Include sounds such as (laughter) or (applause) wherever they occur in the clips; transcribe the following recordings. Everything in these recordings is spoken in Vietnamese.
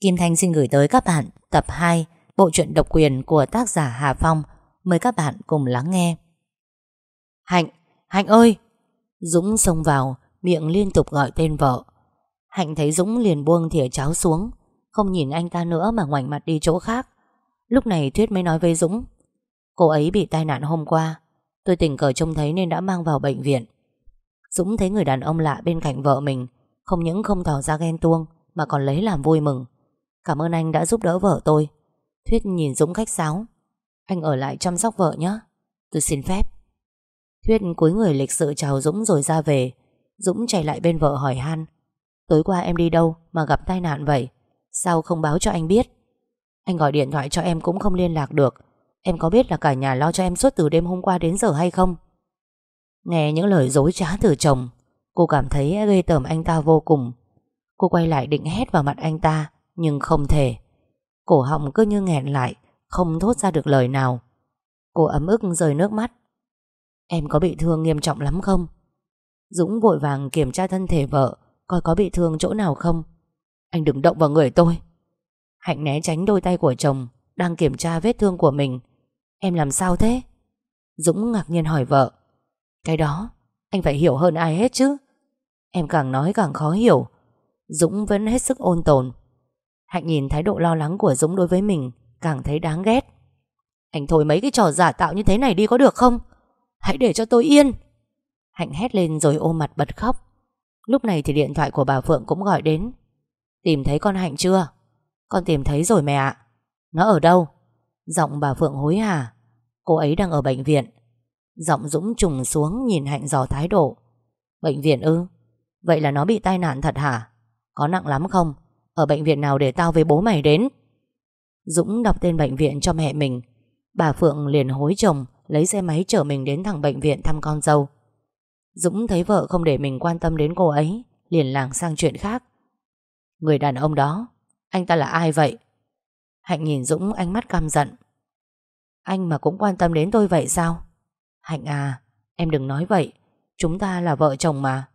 Kim Thanh xin gửi tới các bạn tập 2 bộ truyện độc quyền của tác giả Hà Phong. Mời các bạn cùng lắng nghe. Hạnh, Hạnh ơi! Dũng xông vào, miệng liên tục gọi tên vợ. Hạnh thấy Dũng liền buông thìa cháo xuống, không nhìn anh ta nữa mà ngoảnh mặt đi chỗ khác. Lúc này Thuyết mới nói với Dũng. Cô ấy bị tai nạn hôm qua. Tôi tình cờ trông thấy nên đã mang vào bệnh viện. Dũng thấy người đàn ông lạ bên cạnh vợ mình, không những không tỏ ra ghen tuông, mà còn lấy làm vui mừng. Cảm ơn anh đã giúp đỡ vợ tôi. Thuyết nhìn Dũng khách sáo. Anh ở lại chăm sóc vợ nhé. Tôi xin phép. Thuyết cúi người lịch sự chào Dũng rồi ra về. Dũng chạy lại bên vợ hỏi han. Tối qua em đi đâu mà gặp tai nạn vậy? Sao không báo cho anh biết? Anh gọi điện thoại cho em cũng không liên lạc được. Em có biết là cả nhà lo cho em suốt từ đêm hôm qua đến giờ hay không? Nghe những lời dối trá từ chồng, Cô cảm thấy gây tởm anh ta vô cùng. Cô quay lại định hét vào mặt anh ta nhưng không thể. Cổ họng cứ như nghẹn lại, không thốt ra được lời nào. Cô ấm ức rơi nước mắt. Em có bị thương nghiêm trọng lắm không? Dũng vội vàng kiểm tra thân thể vợ, coi có bị thương chỗ nào không. Anh đừng động vào người tôi. Hạnh né tránh đôi tay của chồng, đang kiểm tra vết thương của mình. Em làm sao thế? Dũng ngạc nhiên hỏi vợ. Cái đó, anh phải hiểu hơn ai hết chứ. Em càng nói càng khó hiểu. Dũng vẫn hết sức ôn tồn. Hạnh nhìn thái độ lo lắng của Dũng đối với mình, Càng thấy đáng ghét. Anh thôi mấy cái trò giả tạo như thế này đi có được không? Hãy để cho tôi yên. Hạnh hét lên rồi ôm mặt bật khóc. Lúc này thì điện thoại của bà Phượng cũng gọi đến. Tìm thấy con Hạnh chưa? Con tìm thấy rồi mẹ ạ. Nó ở đâu? Giọng bà Phượng hối hả? Cô ấy đang ở bệnh viện. Giọng Dũng trùng xuống nhìn Hạnh dò thái độ. Bệnh viện ư? Vậy là nó bị tai nạn thật hả? Có nặng lắm không? Ở bệnh viện nào để tao với bố mày đến? Dũng đọc tên bệnh viện cho mẹ mình. Bà Phượng liền hối chồng, Lấy xe máy chở mình đến thẳng bệnh viện thăm con dâu. Dũng thấy vợ không để mình quan tâm đến cô ấy, Liền làng sang chuyện khác. Người đàn ông đó, Anh ta là ai vậy? Hạnh nhìn Dũng ánh mắt căm giận. Anh mà cũng quan tâm đến tôi vậy sao? Hạnh à Em đừng nói vậy. Chúng ta là vợ chồng mà.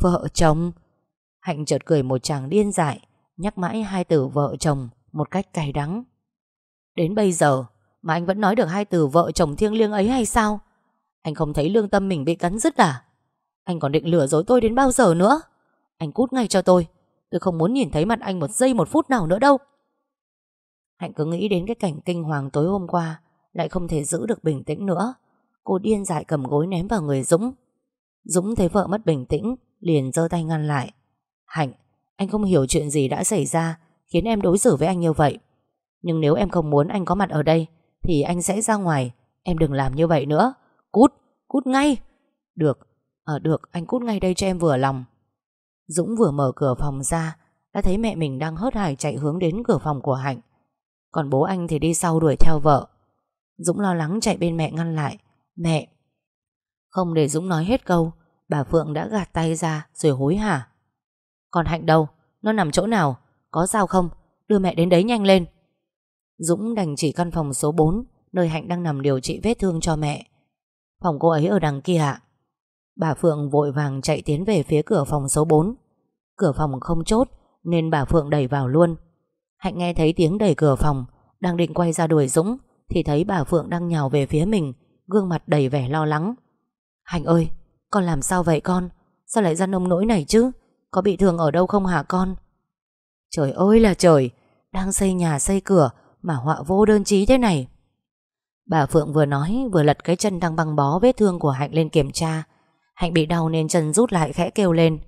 Vợ chồng? Hạnh chợt cười một chàng điên dại. Nhắc mãi hai từ vợ chồng Một cách cay đắng. Đến bây giờ mà anh vẫn nói được hai từ vợ chồng thiêng liêng ấy hay sao? Anh không thấy lương tâm mình bị cắn rứt à? Anh còn định lừa dối tôi đến bao giờ nữa? Anh cút ngay cho tôi Tôi không muốn nhìn thấy mặt anh một giây một phút nào nữa đâu. Hạnh cứ nghĩ đến cái cảnh kinh hoàng tối hôm qua, Lại không thể giữ được bình tĩnh nữa. Cô điên dại cầm gối ném vào người Dũng. Dũng thấy vợ mất bình tĩnh, Liền giơ tay ngăn lại. Hạnh anh không hiểu chuyện gì đã xảy ra Khiến em đối xử với anh như vậy. Nhưng nếu em không muốn anh có mặt ở đây Thì anh sẽ ra ngoài. Em đừng làm như vậy nữa. Cút, cút ngay. Được, ờ được, anh cút ngay đây cho em vừa lòng. Dũng vừa mở cửa phòng ra Đã thấy mẹ mình đang hớt hải chạy hướng đến cửa phòng của Hạnh. Còn bố anh thì đi sau đuổi theo vợ. Dũng lo lắng chạy bên mẹ ngăn lại. Mẹ! Không để Dũng nói hết câu Bà Phượng đã gạt tay ra rồi hối hả? Còn Hạnh đâu? Nó nằm chỗ nào? Có sao không? Đưa mẹ đến đấy nhanh lên. Dũng đành chỉ căn phòng số 4 nơi Hạnh đang nằm điều trị vết thương cho mẹ. Phòng cô ấy ở đằng kia ạ. Bà Phượng vội vàng chạy tiến về phía cửa phòng số 4. Cửa phòng không chốt nên bà Phượng đẩy vào luôn. Hạnh nghe thấy tiếng đẩy cửa phòng đang định quay ra đuổi Dũng thì thấy bà Phượng đang nhào về phía mình gương mặt đầy vẻ lo lắng. Hạnh ơi, con làm sao vậy con? Sao lại ra nông nỗi này chứ? Có bị thương ở đâu không hả con? Trời ơi là trời, Đang xây nhà xây cửa Mà họa vô đơn chí thế này. Bà Phượng vừa nói Vừa lật cái chân đang băng bó vết thương của Hạnh lên kiểm tra. Hạnh bị đau nên chân rút lại khẽ kêu lên.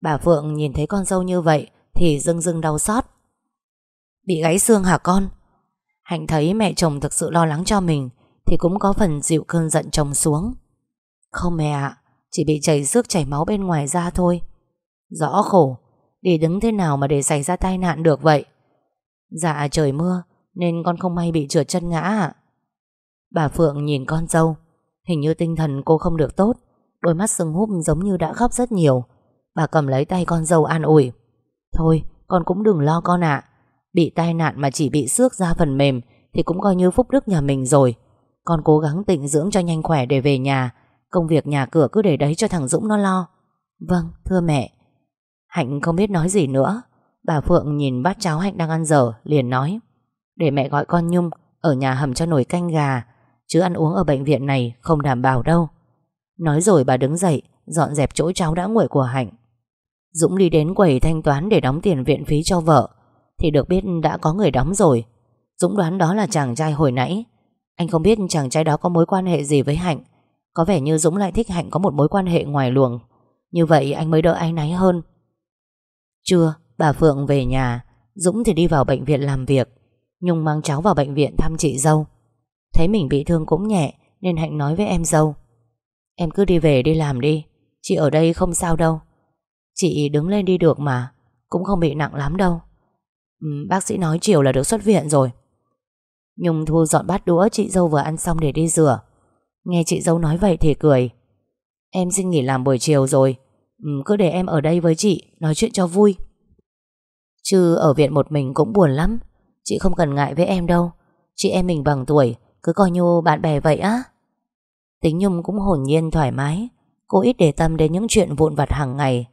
Bà Phượng nhìn thấy con dâu như vậy Thì dưng dưng đau xót. Bị gãy xương hả con? Hạnh thấy mẹ chồng thực sự lo lắng cho mình Thì cũng có phần dịu cơn giận chồng xuống. Không mẹ ạ, Chỉ bị chảy xước chảy máu bên ngoài da thôi. Rõ khổ, Đi đứng thế nào mà để xảy ra tai nạn được vậy? Dạ trời mưa, Nên con không may bị trượt chân ngã ạ. Bà Phượng nhìn con dâu, Hình như tinh thần cô không được tốt, Đôi mắt sưng húp giống như đã khóc rất nhiều. Bà cầm lấy tay con dâu an ủi. Thôi, con cũng đừng lo con ạ. Bị tai nạn mà chỉ bị xước ra phần mềm Thì cũng coi như phúc đức nhà mình rồi. Con cố gắng tịnh dưỡng cho nhanh khỏe để về nhà. Công việc nhà cửa cứ để đấy cho thằng Dũng nó lo. Vâng thưa mẹ. Hạnh không biết nói gì nữa. Bà Phượng nhìn bát cháo Hạnh đang ăn dở, Liền nói, Để mẹ gọi con Nhung, Ở nhà hầm cho nồi canh gà. Chứ ăn uống ở bệnh viện này không đảm bảo đâu. Nói rồi bà đứng dậy, Dọn dẹp chỗ cháu đã nguội của Hạnh. Dũng đi đến quầy thanh toán Để đóng tiền viện phí cho vợ, Thì được biết đã có người đóng rồi. Dũng đoán đó là chàng trai hồi nãy. Anh không biết chàng trai đó có mối quan hệ gì với Hạnh. Có vẻ như Dũng lại thích Hạnh có một mối quan hệ ngoài luồng. Như vậy anh mới đỡ anh náy hơn. Trưa Bà Phượng về nhà. Dũng thì đi vào bệnh viện làm việc. Nhung mang cháu vào bệnh viện thăm chị dâu. Thấy mình bị thương cũng nhẹ Nên Hạnh nói với em dâu. Em cứ đi về đi làm đi. Chị ở đây không sao đâu. Chị đứng lên đi được mà Cũng không bị nặng lắm đâu. Ừ, Bác sĩ nói chiều là được xuất viện rồi. Nhung thu dọn bát đũa Chị dâu vừa ăn xong để đi rửa. Nghe chị dâu nói vậy thì cười. Em xin nghỉ làm buổi chiều rồi ừ, Cứ để em ở đây với chị Nói chuyện cho vui. Chứ ở viện một mình cũng buồn lắm. Chị không cần ngại với em đâu. Chị em mình bằng tuổi Cứ coi như bạn bè vậy á. Tính Nhung cũng hồn nhiên thoải mái. Cô ít để tâm đến những chuyện vụn vặt hàng ngày.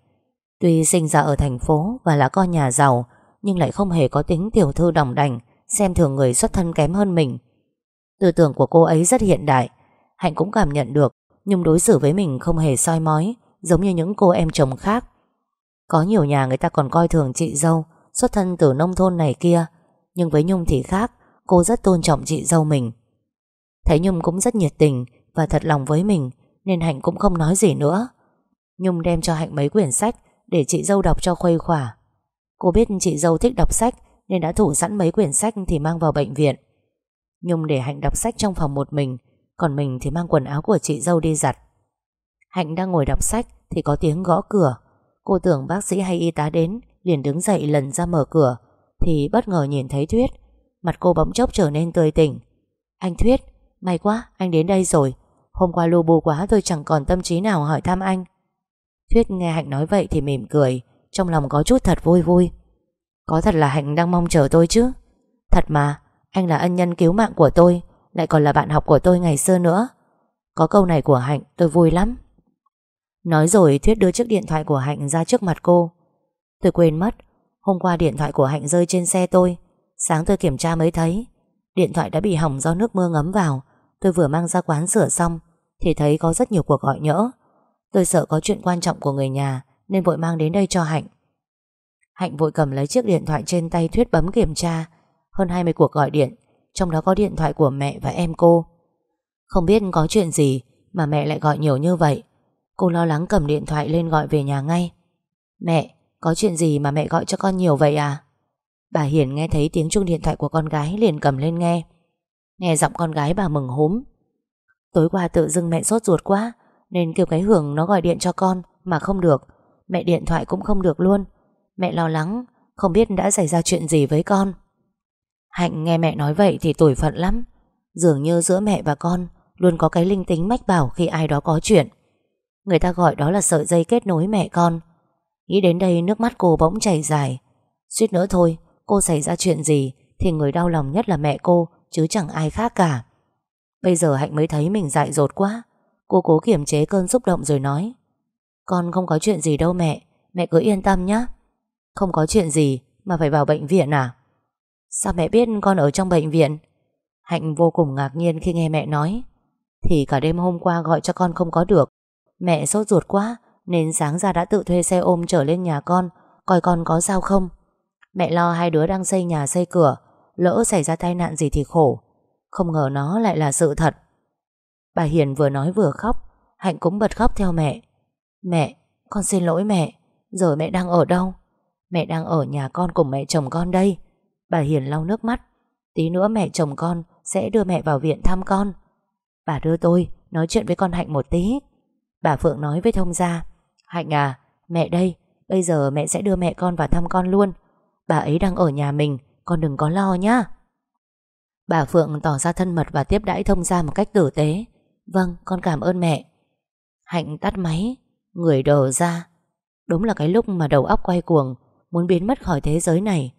Tuy sinh ra ở thành phố Và là con nhà giàu Nhưng lại không hề có tính tiểu thư đồng đành Xem thường người xuất thân kém hơn mình. Tư tưởng của cô ấy rất hiện đại. Hạnh cũng cảm nhận được Nhung đối xử với mình không hề soi mói. Giống như những cô em chồng khác. Có nhiều nhà người ta còn coi thường chị dâu, Xuất thân từ nông thôn này kia, Nhưng với Nhung thì khác, Cô rất tôn trọng chị dâu mình. Thấy Nhung cũng rất nhiệt tình Và thật lòng với mình, Nên Hạnh cũng không nói gì nữa. Nhung đem cho Hạnh mấy quyển sách Để chị dâu đọc cho khuây khỏa. Cô biết chị dâu thích đọc sách, Nên đã thủ sẵn mấy quyển sách thì mang vào bệnh viện. Nhung để Hạnh đọc sách trong phòng một mình, Còn mình thì mang quần áo của chị dâu đi giặt. Hạnh đang ngồi đọc sách Thì có tiếng gõ cửa. Cô tưởng bác sĩ hay y tá đến Liền đứng dậy lần ra mở cửa Thì bất ngờ nhìn thấy Thuyết. Mặt cô bỗng chốc trở nên tươi tỉnh. Anh Thuyết, may quá anh đến đây rồi. Hôm qua lu bù quá tôi chẳng còn tâm trí nào hỏi thăm anh. Thuyết nghe Hạnh nói vậy thì mỉm cười Trong lòng có chút thật vui vui. Có thật là Hạnh đang mong chờ tôi chứ? Thật mà Anh là ân nhân cứu mạng của tôi Lại còn là bạn học của tôi ngày xưa nữa. Có câu này của Hạnh tôi vui lắm. Nói rồi Thuyết đưa chiếc điện thoại của Hạnh ra trước mặt cô. Tôi quên mất, Hôm qua điện thoại của Hạnh rơi trên xe tôi. Sáng tôi kiểm tra mới thấy, Điện thoại đã bị hỏng do nước mưa ngấm vào. Tôi vừa mang ra quán sửa xong, Thì thấy có rất nhiều cuộc gọi nhỡ. Tôi sợ có chuyện quan trọng của người nhà, Nên vội mang đến đây cho Hạnh. Hạnh vội cầm lấy chiếc điện thoại trên tay Thuyết bấm kiểm tra. Hơn 20 cuộc gọi điện, Trong đó có điện thoại của mẹ và em cô. Không biết có chuyện gì Mà mẹ lại gọi nhiều như vậy. Cô lo lắng cầm điện thoại lên gọi về nhà ngay. Mẹ, Có chuyện gì mà mẹ gọi cho con nhiều vậy à? Bà Hiền nghe thấy tiếng chuông điện thoại của con gái liền cầm lên nghe. Nghe giọng con gái bà mừng húm. Tối qua tự dưng mẹ sốt ruột quá, Nên kêu cái hưởng nó gọi điện cho con Mà không được. Mẹ điện thoại cũng không được luôn. Mẹ lo lắng, Không biết đã xảy ra chuyện gì với con. Hạnh nghe mẹ nói vậy thì tủi phận lắm. Dường như giữa mẹ và con Luôn có cái linh tính mách bảo khi ai đó có chuyện. Người ta gọi đó là sợi dây kết nối mẹ con. Nghĩ đến đây nước mắt cô bỗng chảy dài. Suýt nữa thôi, Cô xảy ra chuyện gì Thì người đau lòng nhất là mẹ cô, Chứ chẳng ai khác cả. Bây giờ Hạnh mới thấy mình dại dột quá. Cô cố kiềm chế cơn xúc động rồi nói, Con không có chuyện gì đâu mẹ Mẹ cứ yên tâm nhé Không có chuyện gì mà phải vào bệnh viện à? Sao mẹ biết con ở trong bệnh viện? Hạnh vô cùng ngạc nhiên khi nghe mẹ nói, Thì cả đêm hôm qua gọi cho con không có được. Mẹ sốt ruột quá Nên sáng ra đã tự thuê xe ôm trở lên nhà con Coi con có sao không. Mẹ lo hai đứa đang xây nhà xây cửa Lỡ xảy ra tai nạn gì thì khổ. Không ngờ nó lại là sự thật. Bà Hiền vừa nói vừa khóc Hạnh cũng bật khóc theo mẹ. Mẹ, con xin lỗi mẹ Giờ mẹ đang ở đâu? Mẹ đang ở nhà con cùng mẹ chồng con đây. Bà Hiền lau nước mắt. Tí nữa mẹ chồng con sẽ đưa mẹ vào viện thăm con. Bà đưa tôi Nói chuyện với con Hạnh một tí. Bà Phượng nói với thông gia. Hạnh à, mẹ đây Bây giờ mẹ sẽ đưa mẹ con vào thăm con luôn. Bà ấy đang ở nhà mình Con đừng có lo nhá. Bà Phượng tỏ ra thân mật và tiếp đãi thông gia một cách tử tế. Vâng con cảm ơn mẹ. Hạnh tắt máy Người đờ ra. Đúng là cái lúc mà đầu óc quay cuồng Muốn biến mất khỏi thế giới này.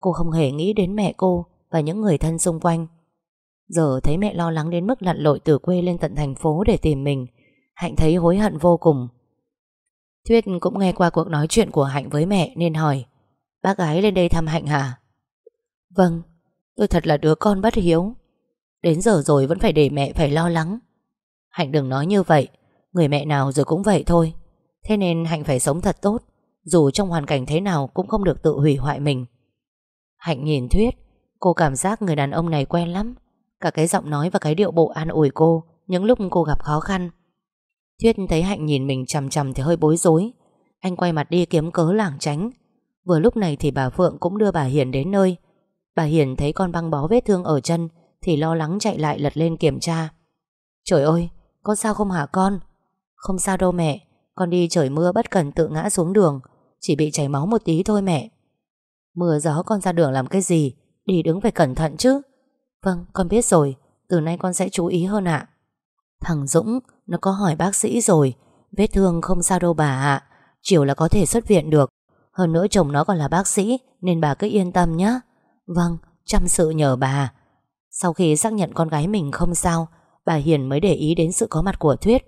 Cô không hề nghĩ đến mẹ cô Và những người thân xung quanh. Giờ thấy mẹ lo lắng đến mức lặn lội từ quê lên tận thành phố để tìm mình Hạnh thấy hối hận vô cùng. Thuyết cũng nghe qua cuộc nói chuyện của Hạnh với mẹ nên hỏi, Bác gái lên đây thăm Hạnh hả? Vâng Tôi thật là đứa con bất hiếu. Đến giờ rồi vẫn phải để mẹ phải lo lắng. Hạnh đừng nói như vậy, Người mẹ nào rồi cũng vậy thôi. Thế nên Hạnh phải sống thật tốt, Dù trong hoàn cảnh thế nào cũng không được tự hủy hoại mình. Hạnh nhìn Thuyết, Cô cảm giác người đàn ông này quen lắm. Cả cái giọng nói và cái điệu bộ an ủi cô, Những lúc cô gặp khó khăn Thuyết thấy Hạnh nhìn mình chằm chằm thì hơi bối rối. Anh quay mặt đi kiếm cớ lảng tránh. Vừa lúc này thì bà Phượng cũng đưa bà Hiền đến nơi. Bà Hiền thấy con băng bó vết thương ở chân Thì lo lắng chạy lại lật lên kiểm tra. Trời ơi, Con sao không hả con? Không sao đâu mẹ, Con đi trời mưa bất cần tự ngã xuống đường, Chỉ bị chảy máu một tí thôi mẹ. Mưa gió con ra đường làm cái gì? Đi đứng phải cẩn thận chứ. Vâng con biết rồi, Từ nay con sẽ chú ý hơn ạ. Thằng Dũng, nó có hỏi bác sĩ rồi. Vết thương không sao đâu bà ạ. Chiều là có thể xuất viện được. Hơn nữa chồng nó còn là bác sĩ, Nên bà cứ yên tâm nhé Vâng chăm sự nhờ bà. Sau khi xác nhận con gái mình không sao, Bà Hiền mới để ý đến sự có mặt của Thuyết.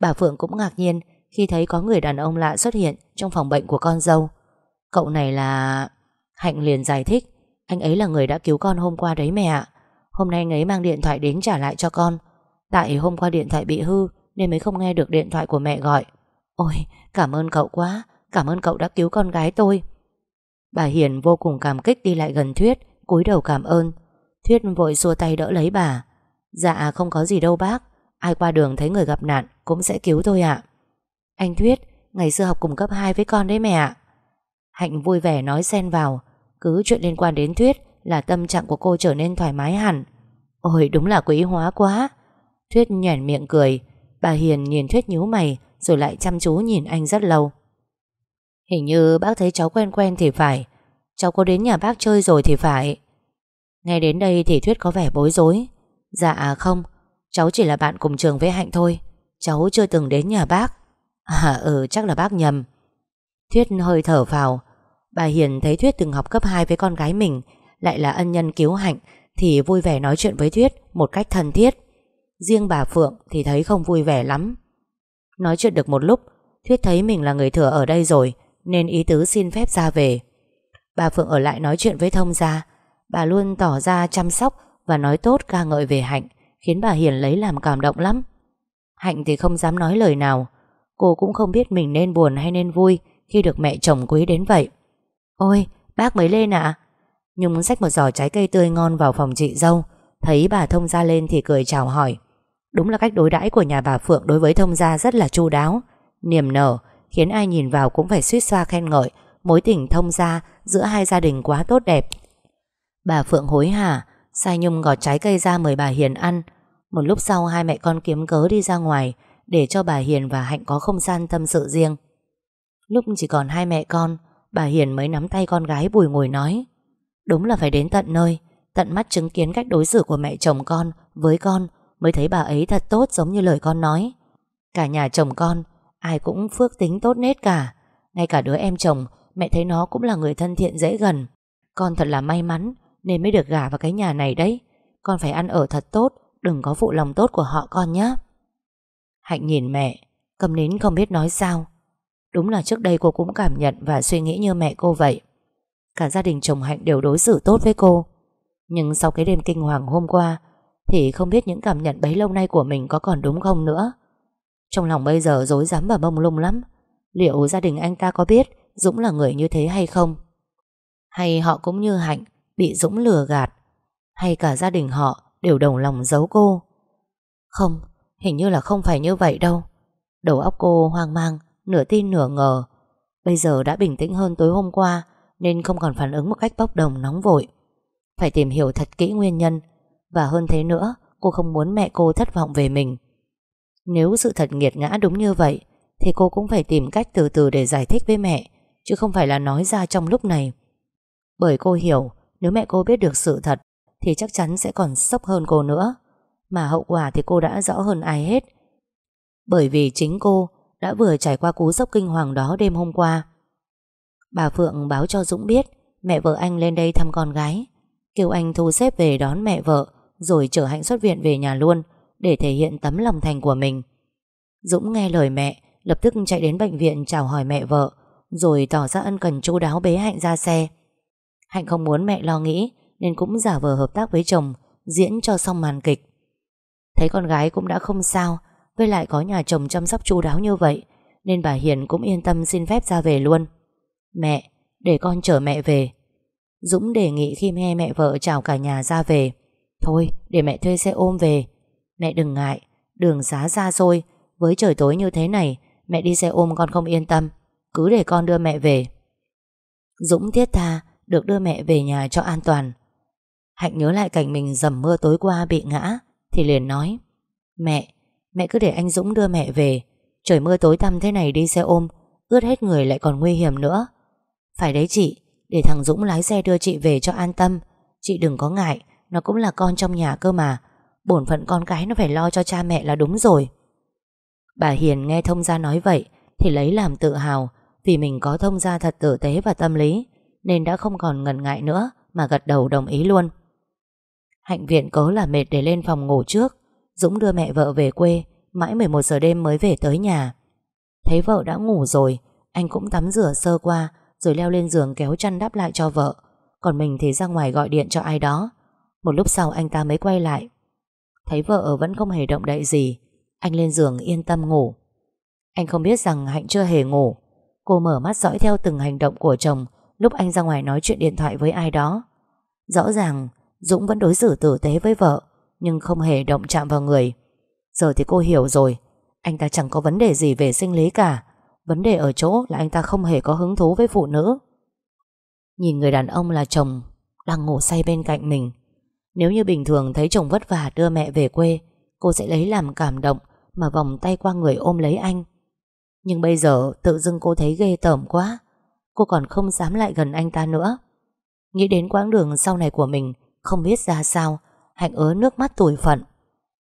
Bà Phượng cũng ngạc nhiên Khi thấy có người đàn ông lạ xuất hiện Trong phòng bệnh của con dâu. Cậu này là... Hạnh liền giải thích, Anh ấy là người đã cứu con hôm qua đấy mẹ ạ. Hôm nay anh ấy mang điện thoại đến trả lại cho con. Tại hôm qua điện thoại bị hư Nên mới không nghe được điện thoại của mẹ gọi. Ôi, cảm ơn cậu quá, Cảm ơn cậu đã cứu con gái tôi. Bà Hiền vô cùng cảm kích đi lại gần Thuyết, cúi đầu cảm ơn. Thuyết vội xua tay đỡ lấy bà. Dạ không có gì đâu bác. Ai qua đường thấy người gặp nạn Cũng sẽ cứu thôi ạ. Anh Thuyết, Ngày xưa học cùng cấp 2 với con đấy mẹ ạ. Hạnh vui vẻ nói xen vào. Cứ chuyện liên quan đến Thuyết Là tâm trạng của cô trở nên thoải mái hẳn. Ôi, đúng là quý hóa quá. Thuyết nhoẻn miệng cười. Bà Hiền nhìn Thuyết nhíu mày, Rồi lại chăm chú nhìn anh rất lâu. Hình như bác thấy cháu quen quen thì phải. Cháu có đến nhà bác chơi rồi thì phải. Nghe đến đây thì Thuyết có vẻ bối rối. Dạ à không. Cháu chỉ là bạn cùng trường với Hạnh thôi. Cháu chưa từng đến nhà bác. À ừ chắc là bác nhầm. Thuyết hơi thở vào. Bà Hiền thấy Thuyết từng học cấp 2 với con gái mình, Lại là ân nhân cứu Hạnh, Thì vui vẻ nói chuyện với Thuyết Một cách thân thiết. Riêng bà Phượng thì thấy không vui vẻ lắm. Nói chuyện được một lúc, Thuyết thấy mình là người thừa ở đây rồi, Nên ý tứ xin phép ra về. Bà Phượng ở lại nói chuyện với thông gia. Bà luôn tỏ ra chăm sóc Và nói tốt ca ngợi về Hạnh, Khiến bà Hiền lấy làm cảm động lắm. Hạnh thì không dám nói lời nào. Cô cũng không biết mình nên buồn hay nên vui Khi được mẹ chồng quý đến vậy. Ôi, bác mới lên ạ. À? Nhung xách một giỏ trái cây tươi ngon vào phòng chị dâu. Thấy bà thông gia lên thì cười chào hỏi. Đúng là cách đối đãi của nhà bà Phượng đối với thông gia rất là chu đáo, niềm nở, khiến ai nhìn vào cũng phải suýt xoa khen ngợi mối tình thông gia giữa hai gia đình quá tốt đẹp. Bà Phượng hối hả, sai Nhung gọt trái cây ra mời bà Hiền ăn. Một lúc sau hai mẹ con kiếm cớ đi ra ngoài để cho bà Hiền và Hạnh có không gian tâm sự riêng. Lúc chỉ còn hai mẹ con, bà Hiền mới nắm tay con gái bùi ngồi nói. Đúng là phải đến tận nơi, tận mắt chứng kiến cách đối xử của mẹ chồng con với con mới thấy bà ấy thật tốt giống như lời con nói. Cả nhà chồng con, ai cũng phước tính tốt nết cả. Ngay cả đứa em chồng, mẹ thấy nó cũng là người thân thiện dễ gần. Con thật là may mắn nên mới được gả vào cái nhà này đấy. Con phải ăn ở thật tốt, đừng có phụ lòng tốt của họ con nhé. Hạnh nhìn mẹ, cầm nín không biết nói sao. Đúng là trước đây cô cũng cảm nhận và suy nghĩ như mẹ cô vậy. Cả gia đình chồng Hạnh đều đối xử tốt với cô. Nhưng sau cái đêm kinh hoàng hôm qua, thì không biết những cảm nhận bấy lâu nay của mình có còn đúng không nữa. Trong lòng bây giờ dối rắm và bông lung lắm. Liệu gia đình anh ta có biết Dũng là người như thế hay không? Hay họ cũng như Hạnh, Bị Dũng lừa gạt? Hay cả gia đình họ đều đồng lòng giấu cô? Không, Hình như là không phải như vậy đâu. Đầu óc cô hoang mang, Nửa tin nửa ngờ. Bây giờ đã bình tĩnh hơn tối hôm qua, Nên không còn phản ứng một cách bốc đồng nóng vội. Phải tìm hiểu thật kỹ nguyên nhân và hơn thế nữa, Cô không muốn mẹ cô thất vọng về mình. Nếu sự thật nghiệt ngã đúng như vậy, Thì cô cũng phải tìm cách từ từ để giải thích với mẹ, Chứ không phải là nói ra trong lúc này. Bởi cô hiểu, Nếu mẹ cô biết được sự thật, Thì chắc chắn sẽ còn sốc hơn cô nữa. Mà hậu quả thì cô đã rõ hơn ai hết. Bởi vì chính cô Đã vừa trải qua cú sốc kinh hoàng đó đêm hôm qua. Bà Phượng báo cho Dũng biết Mẹ vợ anh lên đây thăm con gái. Kêu anh thu xếp về đón mẹ vợ rồi chở Hạnh xuất viện về nhà luôn để thể hiện tấm lòng thành của mình. Dũng nghe lời mẹ, lập tức chạy đến bệnh viện chào hỏi mẹ vợ, Rồi tỏ ra ân cần chu đáo bế Hạnh ra xe. Hạnh không muốn mẹ lo nghĩ Nên cũng giả vờ hợp tác với chồng Diễn cho xong màn kịch. Thấy con gái cũng đã không sao Với lại có nhà chồng chăm sóc chu đáo như vậy Nên bà Hiền cũng yên tâm xin phép ra về luôn. Mẹ Để con chở mẹ về. Dũng đề nghị khi nghe mẹ vợ chào cả nhà ra về Thôi để mẹ thuê xe ôm về. Mẹ đừng ngại Đường xá xa xôi Với trời tối như thế này Mẹ đi xe ôm con không yên tâm. Cứ để con đưa mẹ về. Dũng thiết tha Được đưa mẹ về nhà cho an toàn. Hạnh nhớ lại cảnh mình dầm mưa tối qua bị ngã Thì liền nói Mẹ, mẹ cứ để anh Dũng đưa mẹ về. Trời mưa tối tăm thế này đi xe ôm Ướt hết người lại còn nguy hiểm nữa. Phải đấy chị Để thằng Dũng lái xe đưa chị về cho an tâm. Chị đừng có ngại nó cũng là con trong nhà cơ mà. Bổn phận con cái nó phải lo cho cha mẹ là đúng rồi. Bà Hiền nghe thông gia nói vậy Thì lấy làm tự hào Vì mình có thông gia thật tử tế và tâm lý, Nên đã không còn ngần ngại nữa Mà gật đầu đồng ý luôn. Hạnh viện cớ là mệt để lên phòng ngủ trước, Dũng đưa mẹ vợ về quê, Mãi 11 giờ đêm mới về tới nhà. Thấy vợ đã ngủ rồi, Anh cũng tắm rửa sơ qua, Rồi leo lên giường kéo chăn đắp lại cho vợ. Còn mình thì ra ngoài gọi điện cho ai đó. Một lúc sau anh ta mới quay lại. Thấy vợ vẫn không hề động đậy gì, Anh lên giường yên tâm ngủ. Anh không biết rằng Hạnh chưa hề ngủ. Cô mở mắt dõi theo từng hành động của chồng Lúc anh ra ngoài nói chuyện điện thoại với ai đó. Rõ ràng, Dũng vẫn đối xử tử tế với vợ, Nhưng không hề động chạm vào người. Giờ thì cô hiểu rồi, Anh ta chẳng có vấn đề gì về sinh lý cả. Vấn đề ở chỗ là anh ta không hề có hứng thú với phụ nữ. Nhìn người đàn ông là chồng Đang ngủ say bên cạnh mình nếu như bình thường thấy chồng vất vả đưa mẹ về quê, Cô sẽ lấy làm cảm động Mà vòng tay qua người ôm lấy anh. Nhưng bây giờ tự dưng cô thấy ghê tởm quá, Cô còn không dám lại gần anh ta nữa. Nghĩ đến quãng đường sau này của mình, Không biết ra sao, Hạnh ớ nước mắt tủi phận.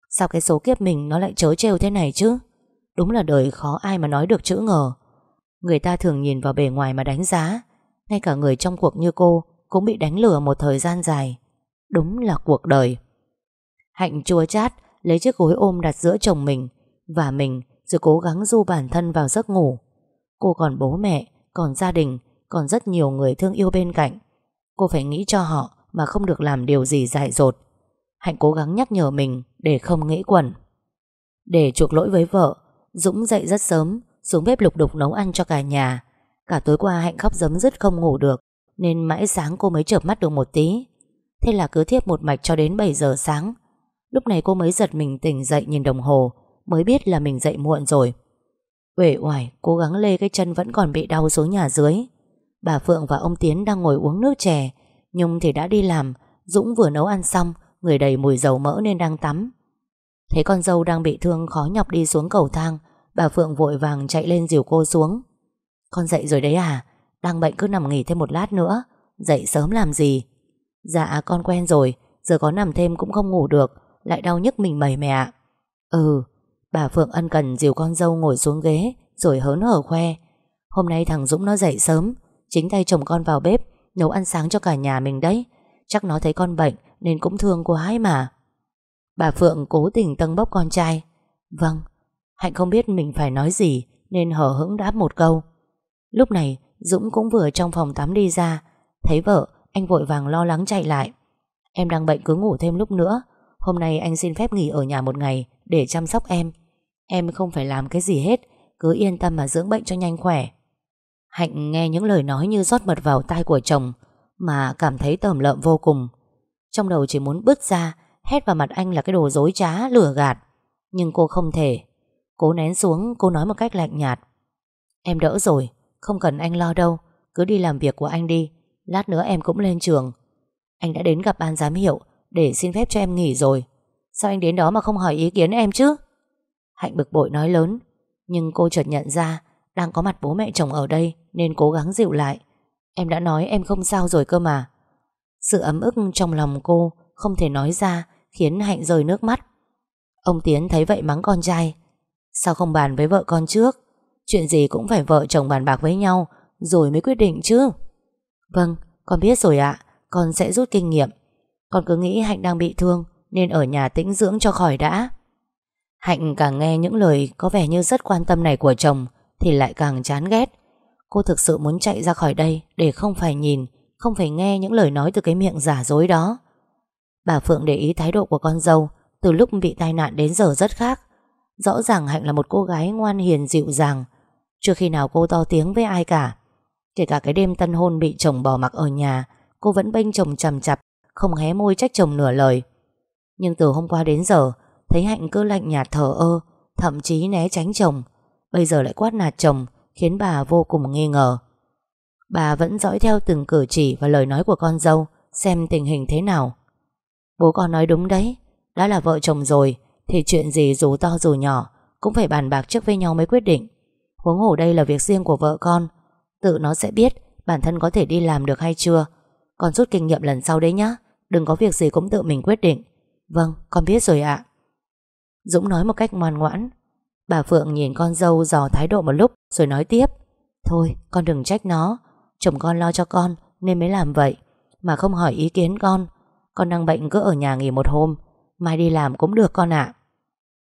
Sao cái số kiếp mình nó lại chớ trêu thế này chứ? Đúng là đời khó ai mà nói được chữ ngờ. Người ta thường nhìn vào bề ngoài mà đánh giá, Ngay cả người trong cuộc như cô Cũng bị đánh lừa một thời gian dài. Đúng là cuộc đời. Hạnh chua chát, Lấy chiếc gối ôm đặt giữa chồng mình Và mình rồi cố gắng du bản thân vào giấc ngủ. Cô còn bố mẹ, Còn gia đình, Còn rất nhiều người thương yêu bên cạnh. Cô phải nghĩ cho họ Mà không được làm điều gì dại dột. Hạnh cố gắng nhắc nhở mình Để không nghĩ quẩn. Để chuộc lỗi với vợ, Dũng dậy rất sớm, Xuống bếp lục đục nấu ăn cho cả nhà. Cả tối qua Hạnh khóc giấm dứt không ngủ được, Nên mãi sáng cô mới chợp mắt được một tí. Thế là cứ thiếp một mạch cho đến 7 giờ sáng. Lúc này cô mới giật mình tỉnh dậy nhìn đồng hồ, Mới biết là mình dậy muộn rồi. Uể oải, cố gắng lê cái chân vẫn còn bị đau xuống nhà dưới. Bà Phượng và ông Tiến đang ngồi uống nước chè, Nhung thì đã đi làm, Dũng vừa nấu ăn xong, Người đầy mùi dầu mỡ nên đang tắm. Thấy con dâu đang bị thương khó nhọc đi xuống cầu thang, Bà Phượng vội vàng chạy lên dìu cô xuống. Con dậy rồi đấy à? Đang bệnh cứ nằm nghỉ thêm một lát nữa. Dậy sớm làm gì? Dạ con quen rồi. Giờ có nằm thêm cũng không ngủ được. Lại đau nhức mình mẩy mẹ ạ Ừ Bà Phượng ân cần dìu con dâu ngồi xuống ghế, Rồi hớn hở khoe. Hôm nay thằng Dũng nó dậy sớm, Chính tay chồng con vào bếp, Nấu ăn sáng cho cả nhà mình đấy. Chắc nó thấy con bệnh Nên cũng thương cô hái mà. Bà Phượng cố tình tâng bốc con trai. Vâng Hạnh không biết mình phải nói gì Nên hở hững đáp một câu. Lúc này Dũng cũng vừa trong phòng tắm đi ra, Thấy vợ anh vội vàng lo lắng chạy lại. Em đang bệnh cứ ngủ thêm lúc nữa. Hôm nay anh xin phép nghỉ ở nhà một ngày Để chăm sóc em. Em không phải làm cái gì hết, Cứ yên tâm mà dưỡng bệnh cho nhanh khỏe. Hạnh nghe những lời nói như rót mật vào tai của chồng, Mà cảm thấy tởm lợm vô cùng. Trong đầu chỉ muốn bứt ra, Hét vào mặt anh là cái đồ dối trá, lừa gạt. Nhưng cô không thể. Cố nén xuống, cô nói một cách lạnh nhạt. Em đỡ rồi, Không cần anh lo đâu, Cứ đi làm việc của anh đi. Lát nữa em cũng lên trường. Anh đã đến gặp ban giám hiệu Để xin phép cho em nghỉ rồi. Sao anh đến đó mà không hỏi ý kiến em chứ? Hạnh bực bội nói lớn. Nhưng cô chợt nhận ra Đang có mặt bố mẹ chồng ở đây Nên cố gắng dịu lại. Em đã nói em không sao rồi cơ mà. Sự ấm ức trong lòng cô Không thể nói ra Khiến Hạnh rơi nước mắt. Ông Tiến thấy vậy mắng con trai. Sao không bàn với vợ con trước? Chuyện gì cũng phải vợ chồng bàn bạc với nhau Rồi mới quyết định chứ. Vâng con biết rồi ạ. Con sẽ rút kinh nghiệm. Con cứ nghĩ Hạnh đang bị thương, Nên ở nhà tĩnh dưỡng cho khỏi đã. Hạnh càng nghe những lời Có vẻ như rất quan tâm này của chồng, Thì lại càng chán ghét. Cô thực sự muốn chạy ra khỏi đây Để không phải nhìn, Không phải nghe những lời nói từ cái miệng giả dối đó. Bà Phượng để ý thái độ của con dâu, Từ lúc bị tai nạn đến giờ rất khác. Rõ ràng Hạnh là một cô gái ngoan hiền dịu dàng, Chưa khi nào cô to tiếng với ai cả. Kể cả cái đêm tân hôn bị chồng bỏ mặc ở nhà, Cô vẫn bênh chồng chằm chặp, Không hé môi trách chồng nửa lời. Nhưng từ hôm qua đến giờ, Thấy Hạnh cứ lạnh nhạt thở ơ, Thậm chí né tránh chồng. Bây giờ lại quát nạt chồng, Khiến bà vô cùng nghi ngờ. Bà vẫn dõi theo từng cử chỉ và lời nói của con dâu, Xem tình hình thế nào. Bố con nói đúng đấy, Đã là vợ chồng rồi, Thì chuyện gì dù to dù nhỏ, Cũng phải bàn bạc trước với nhau mới quyết định. Huống hồ đây là việc riêng của vợ con Tự nó sẽ biết Bản thân có thể đi làm được hay chưa. Con rút kinh nghiệm lần sau đấy nhá, Đừng có việc gì cũng tự mình quyết định. Vâng con biết rồi ạ. Dũng nói một cách ngoan ngoãn. Bà Phượng nhìn con dâu dò thái độ một lúc, Rồi nói tiếp. Thôi, con đừng trách nó. Chồng con lo cho con, nên mới làm vậy. Mà không hỏi ý kiến con. Con đang bệnh cứ ở nhà nghỉ một hôm. Mai đi làm cũng được con ạ.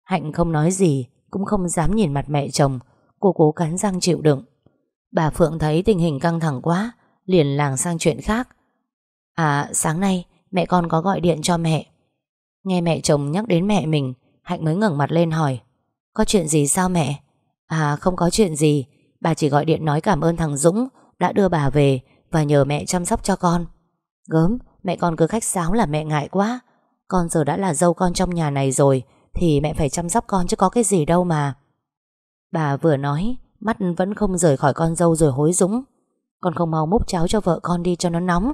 Hạnh không nói gì, Cũng không dám nhìn mặt mẹ chồng. Cô cố cắn răng chịu đựng. Bà Phượng thấy tình hình căng thẳng quá, Liền làng sang chuyện khác. À sáng nay, mẹ con có gọi điện cho mẹ. Nghe mẹ chồng nhắc đến mẹ mình, Hạnh mới ngẩng mặt lên hỏi, Có chuyện gì sao mẹ? À không có chuyện gì, Bà chỉ gọi điện nói cảm ơn thằng Dũng Đã đưa bà về Và nhờ mẹ chăm sóc cho con. Gớm, mẹ con cứ khách sáo là mẹ ngại quá. Con giờ đã là dâu con trong nhà này rồi, Thì mẹ phải chăm sóc con chứ có cái gì đâu mà. Bà vừa nói Mắt vẫn không rời khỏi con dâu rồi hối Dũng. Con không mau múc cháo cho vợ con đi cho nó nóng.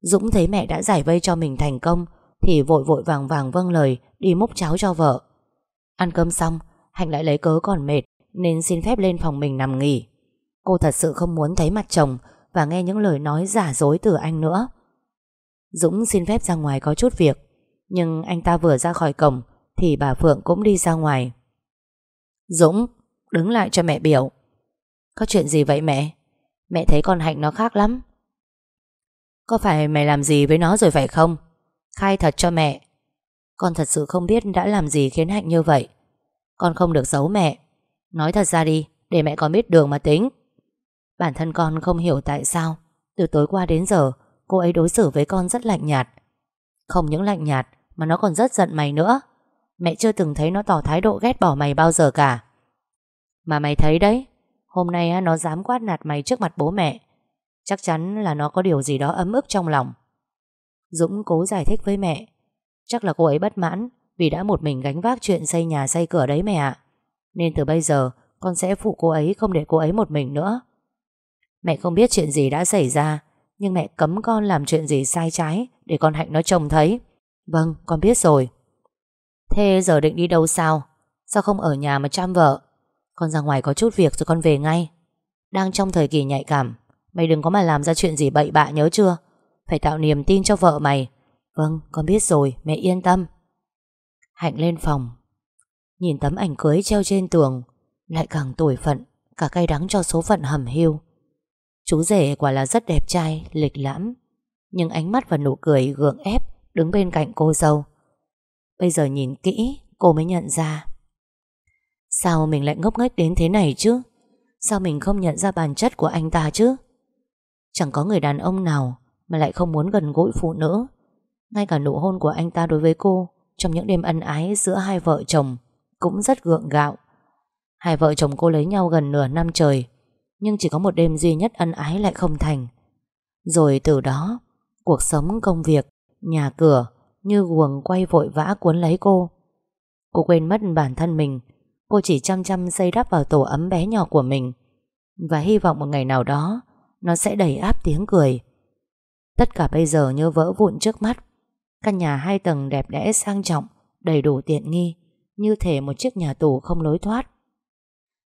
Dũng thấy mẹ đã giải vây cho mình thành công, Thì vội vội vàng vàng vâng lời, Đi múc cháo cho vợ. Ăn cơm xong, Hạnh lại lấy cớ còn mệt, Nên xin phép lên phòng mình nằm nghỉ. Cô thật sự không muốn thấy mặt chồng Và nghe những lời nói giả dối từ anh nữa. Dũng xin phép ra ngoài có chút việc, Nhưng anh ta vừa ra khỏi cổng Thì bà Phượng cũng đi ra ngoài. Dũng Đứng lại cho mẹ biểu. Có chuyện gì vậy mẹ? Mẹ thấy con Hạnh nó khác lắm. Có phải mày làm gì với nó rồi phải không? Khai thật cho mẹ. Con thật sự không biết đã làm gì khiến Hạnh như vậy. Con không được giấu mẹ. Nói thật ra đi, Để mẹ con biết đường mà tính. Bản thân con không hiểu tại sao, Từ tối qua đến giờ, Cô ấy đối xử với con rất lạnh nhạt. Không những lạnh nhạt, Mà nó còn rất giận mày nữa. Mẹ chưa từng thấy nó tỏ thái độ ghét bỏ mày bao giờ cả. Mà mày thấy đấy, Hôm nay nó dám quát nạt mày trước mặt bố mẹ. Chắc chắn là nó có điều gì đó ấm ức trong lòng. Dũng cố giải thích với mẹ. Chắc là cô ấy bất mãn Vì đã một mình gánh vác chuyện xây nhà, xây cửa đấy mẹ ạ. Nên từ bây giờ, Con sẽ phụ cô ấy không để cô ấy một mình nữa. Mẹ không biết chuyện gì đã xảy ra, Nhưng mẹ cấm con làm chuyện gì sai trái Để con Hạnh nó trông thấy. Vâng con biết rồi. Thế giờ định đi đâu sao? Sao không ở nhà mà chăm vợ? Con ra ngoài có chút việc rồi con về ngay. Đang trong thời kỳ nhạy cảm, Mày đừng có mà làm ra chuyện gì bậy bạ, nhớ chưa? Phải tạo niềm tin cho vợ mày. Vâng con biết rồi, mẹ yên tâm. Hạnh lên phòng. Nhìn tấm ảnh cưới treo trên tường, Lại càng tủi phận, Cả cay đắng cho số phận hầm hiu Chú rể quả là rất đẹp trai, Lịch lãm, Nhưng ánh mắt và nụ cười gượng ép Đứng bên cạnh cô dâu. Bây giờ nhìn kỹ, cô mới nhận ra. Sao mình lại ngốc nghếch đến thế này chứ? Sao mình không nhận ra bản chất của anh ta chứ? Chẳng có người đàn ông nào Mà lại không muốn gần gũi phụ nữ. Ngay cả nụ hôn của anh ta đối với cô Trong những đêm ân ái giữa hai vợ chồng Cũng rất gượng gạo. Hai vợ chồng cô lấy nhau gần nửa năm trời Nhưng chỉ có một đêm duy nhất ân ái lại không thành. Rồi từ đó Cuộc sống công việc Nhà cửa như guồng quay vội vã cuốn lấy cô. Cô quên mất bản thân mình, cô chỉ chăm chăm xây đắp vào tổ ấm bé nhỏ của mình và hy vọng một ngày nào đó nó sẽ đầy áp tiếng cười. Tất cả bây giờ như vỡ vụn trước mắt. Căn nhà hai tầng đẹp đẽ sang trọng, đầy đủ tiện nghi, như thể một chiếc nhà tù không lối thoát.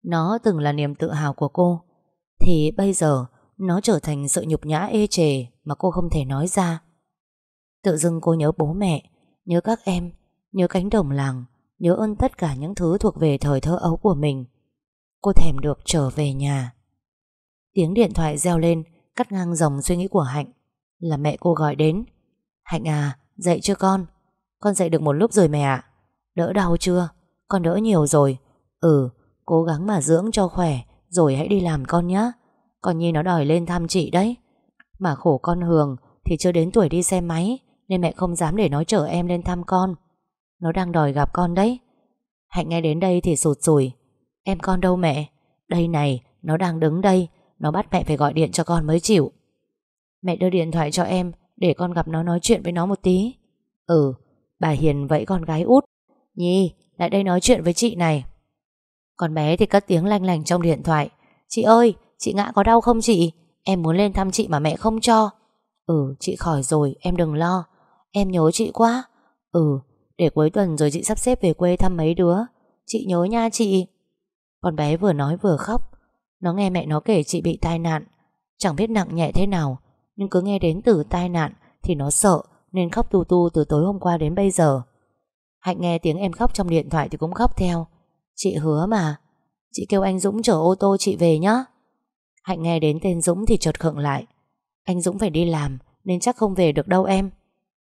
Nó từng là niềm tự hào của cô, thì bây giờ nó trở thành sự nhục nhã ê chề mà cô không thể nói ra. Tự dưng cô nhớ bố mẹ Nhớ các em Nhớ cánh đồng làng Nhớ ơn tất cả những thứ thuộc về thời thơ ấu của mình. Cô thèm được trở về nhà. Tiếng điện thoại reo lên, Cắt ngang dòng suy nghĩ của Hạnh. Là mẹ cô gọi đến. Hạnh à dậy chưa con? Con dậy được một lúc rồi mẹ ạ. Đỡ đau chưa? Con đỡ nhiều rồi. Ừ cố gắng mà dưỡng cho khỏe, Rồi hãy đi làm con nhé Còn Nhi nó đòi lên thăm chị đấy. Mà khổ con Hường Thì chưa đến tuổi đi xe máy, Nên mẹ không dám để nó chở em lên thăm con. Nó đang đòi gặp con đấy. Hạnh nghe đến đây thì sụt sùi. Em con đâu mẹ? Đây này, nó đang đứng đây. Nó bắt mẹ phải gọi điện cho con mới chịu. Mẹ đưa điện thoại cho em Để con gặp nó nói chuyện với nó một tí. Ừ Bà Hiền vẫy con gái út. Nhi, lại đây nói chuyện với chị này. Con bé thì cất tiếng lanh lành trong điện thoại. Chị ơi, chị ngã có đau không chị? Em muốn lên thăm chị mà mẹ không cho. Ừ chị khỏi rồi, em đừng lo. Em nhớ chị quá. Ừ để cuối tuần rồi chị sắp xếp về quê thăm mấy đứa. Chị nhớ nha chị. Con bé vừa nói vừa khóc. Nó nghe mẹ nó kể chị bị tai nạn. Chẳng biết nặng nhẹ thế nào, Nhưng cứ nghe đến từ tai nạn Thì nó sợ, nên khóc tu tu từ tối hôm qua đến bây giờ. Hạnh nghe tiếng em khóc trong điện thoại Thì cũng khóc theo. Chị hứa mà. Chị kêu anh Dũng chở ô tô chị về nhá. Hạnh nghe đến tên Dũng thì chợt khựng lại. Anh Dũng phải đi làm, Nên chắc không về được đâu em.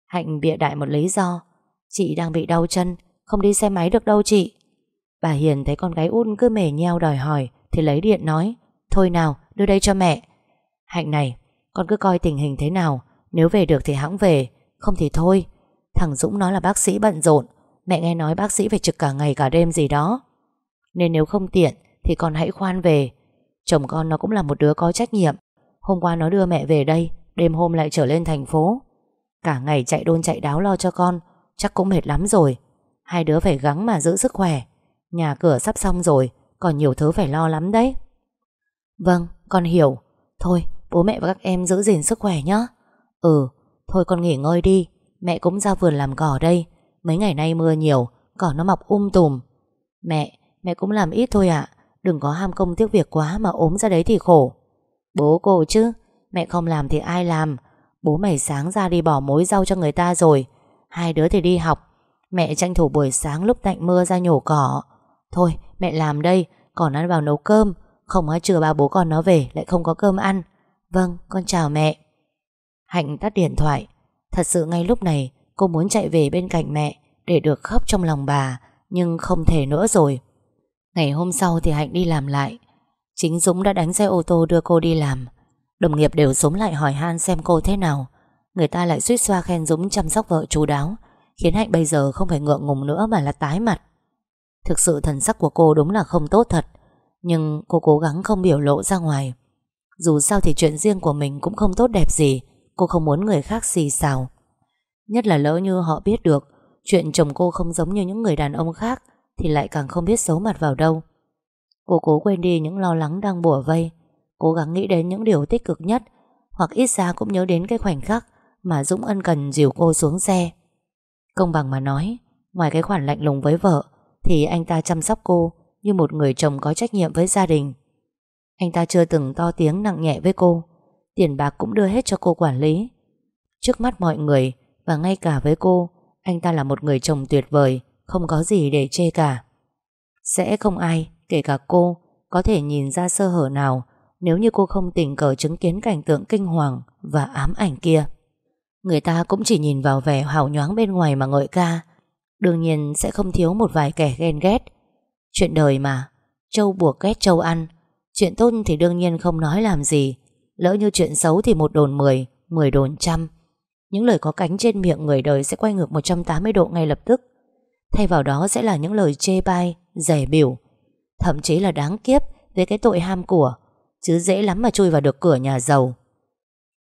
Hạnh bịa đại một lý do. Chị đang bị đau chân, Không đi xe máy được đâu chị. Bà Hiền thấy con gái út cứ mề nheo đòi hỏi, Thì lấy điện nói, Thôi nào, đưa đây cho mẹ. Hạnh này, con cứ coi tình hình thế nào, Nếu về được thì hãng về, Không thì thôi. Thằng Dũng nói là bác sĩ bận rộn, Mẹ nghe nói bác sĩ phải trực cả ngày cả đêm gì đó. Nên nếu không tiện Thì con hãy khoan về. Chồng con nó cũng là một đứa có trách nhiệm. Hôm qua nó đưa mẹ về đây, Đêm hôm lại trở lên thành phố. Cả ngày chạy đôn chạy đáo lo cho con Chắc cũng mệt lắm rồi. Hai đứa phải gắng mà giữ sức khỏe. Nhà cửa sắp xong rồi Còn nhiều thứ phải lo lắm đấy. Vâng con hiểu. Thôi bố mẹ và các em giữ gìn sức khỏe nhé Ừ thôi con nghỉ ngơi đi. Mẹ cũng ra vườn làm cỏ đây. Mấy ngày nay mưa nhiều Cỏ nó mọc um tùm. Mẹ, mẹ cũng làm ít thôi ạ. Đừng có ham công tiếc việc quá mà ốm ra đấy thì khổ. Bố cô chứ Mẹ không làm thì ai làm. Bố mày sáng ra đi bỏ mối rau cho người ta rồi. Hai đứa thì đi học. Mẹ tranh thủ buổi sáng lúc tạnh mưa ra nhổ cỏ. Thôi, mẹ làm đây Còn ăn vào nấu cơm. Không á chừa ba bố con nó về, lại không có cơm ăn. Vâng con chào mẹ. Hạnh tắt điện thoại. Thật sự ngay lúc này, cô muốn chạy về bên cạnh mẹ Để được khóc trong lòng bà, Nhưng không thể nữa rồi. Ngày hôm sau thì Hạnh đi làm lại. Chính Dũng đã đánh xe ô tô đưa cô đi làm. Đồng nghiệp đều súng lại hỏi han xem cô thế nào. Người ta lại suýt xoa khen Dũng chăm sóc vợ chú đáo, Khiến Hạnh bây giờ không phải ngượng ngùng nữa mà là tái mặt. Thực sự thần sắc của cô đúng là không tốt thật, Nhưng cô cố gắng không biểu lộ ra ngoài. Dù sao thì chuyện riêng của mình cũng không tốt đẹp gì, Cô không muốn người khác xì xào. Nhất là lỡ như họ biết được, Chuyện chồng cô không giống như những người đàn ông khác, Thì lại càng không biết xấu mặt vào đâu. Cô cố quên đi những lo lắng đang bủa vây, Cố gắng nghĩ đến những điều tích cực nhất, Hoặc ít ra cũng nhớ đến cái khoảnh khắc mà Dũng ân cần dìu cô xuống xe. Công bằng mà nói Ngoài cái khoản lạnh lùng với vợ Thì anh ta chăm sóc cô Như một người chồng có trách nhiệm với gia đình. Anh ta chưa từng to tiếng nặng nhẹ với cô Tiền bạc cũng đưa hết cho cô quản lý. Trước mắt mọi người Và ngay cả với cô Anh ta là một người chồng tuyệt vời Không có gì để chê cả. Sẽ không ai, kể cả cô Có thể nhìn ra sơ hở nào Nếu như cô không tình cờ chứng kiến cảnh tượng kinh hoàng Và ám ảnh kia. Người ta cũng chỉ nhìn vào vẻ hào nhoáng bên ngoài mà ngợi ca. Đương nhiên sẽ không thiếu một vài kẻ ghen ghét. Chuyện đời mà, Châu buộc ghét châu ăn. Chuyện tốt thì đương nhiên không nói làm gì. Lỡ như chuyện xấu thì một đồn mười Mười đồn trăm. Những lời có cánh trên miệng người đời sẽ quay ngược 180 độ ngay lập tức. Thay vào đó sẽ là những lời chê bai Rẻ biểu. Thậm chí là đáng kiếp Với cái tội ham của, Chứ dễ lắm mà chui vào được cửa nhà giàu.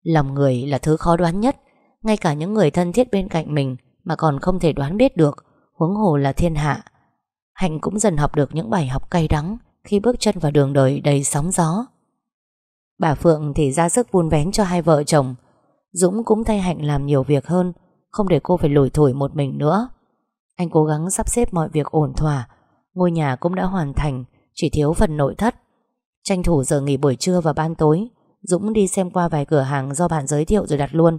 Lòng người là thứ khó đoán nhất. Ngay cả những người thân thiết bên cạnh mình Mà còn không thể đoán biết được, Huống hồ là thiên hạ. Hạnh cũng dần học được những bài học cay đắng Khi bước chân vào đường đời đầy sóng gió. Bà Phượng thì ra sức vun vén cho hai vợ chồng. Dũng cũng thay Hạnh làm nhiều việc hơn, Không để cô phải lủi thủi một mình nữa. Anh cố gắng sắp xếp mọi việc ổn thỏa, Ngôi nhà cũng đã hoàn thành, Chỉ thiếu phần nội thất. Tranh thủ giờ nghỉ buổi trưa và ban tối, Dũng đi xem qua vài cửa hàng do bạn giới thiệu rồi đặt luôn.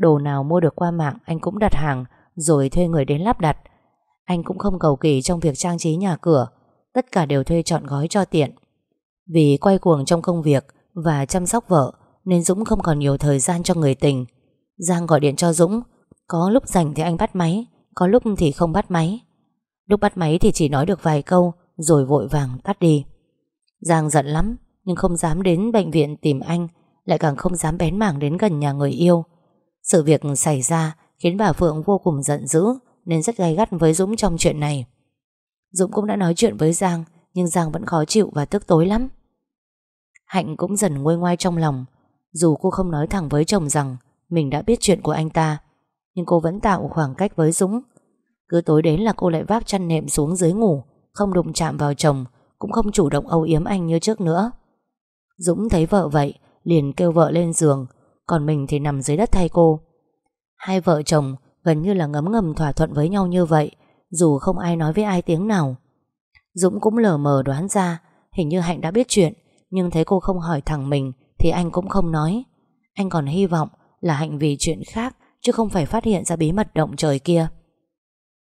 Đồ nào mua được qua mạng anh cũng đặt hàng Rồi thuê người đến lắp đặt Anh cũng không cầu kỳ trong việc trang trí nhà cửa Tất cả đều thuê chọn gói cho tiện Vì quay cuồng trong công việc và chăm sóc vợ nên Dũng không còn nhiều thời gian cho người tình. Giang gọi điện cho Dũng, có lúc rảnh thì anh bắt máy, có lúc thì không bắt máy. Lúc bắt máy thì chỉ nói được vài câu rồi vội vàng tắt đi. Giang giận lắm, Nhưng không dám đến bệnh viện tìm anh Lại càng không dám bén mảng đến gần nhà người yêu sự việc xảy ra Khiến bà Phượng vô cùng giận dữ, Nên rất gay gắt với Dũng trong chuyện này. Dũng cũng đã nói chuyện với Giang, Nhưng Giang vẫn khó chịu và tức tối lắm. Hạnh cũng dần nguôi ngoai trong lòng. Dù cô không nói thẳng với chồng rằng Mình đã biết chuyện của anh ta, Nhưng cô vẫn tạo khoảng cách với Dũng. Cứ tối đến là cô lại vác chăn nệm xuống dưới ngủ, Không đụng chạm vào chồng, Cũng không chủ động âu yếm anh như trước nữa. Dũng thấy vợ vậy, Liền kêu vợ lên giường còn mình thì nằm dưới đất thay cô. Hai vợ chồng gần như là ngấm ngầm thỏa thuận với nhau như vậy, Dù không ai nói với ai tiếng nào. Dũng cũng lờ mờ đoán ra, Hình như Hạnh đã biết chuyện, Nhưng thấy cô không hỏi thẳng mình Thì anh cũng không nói. Anh còn hy vọng là Hạnh vì chuyện khác Chứ không phải phát hiện ra bí mật động trời kia.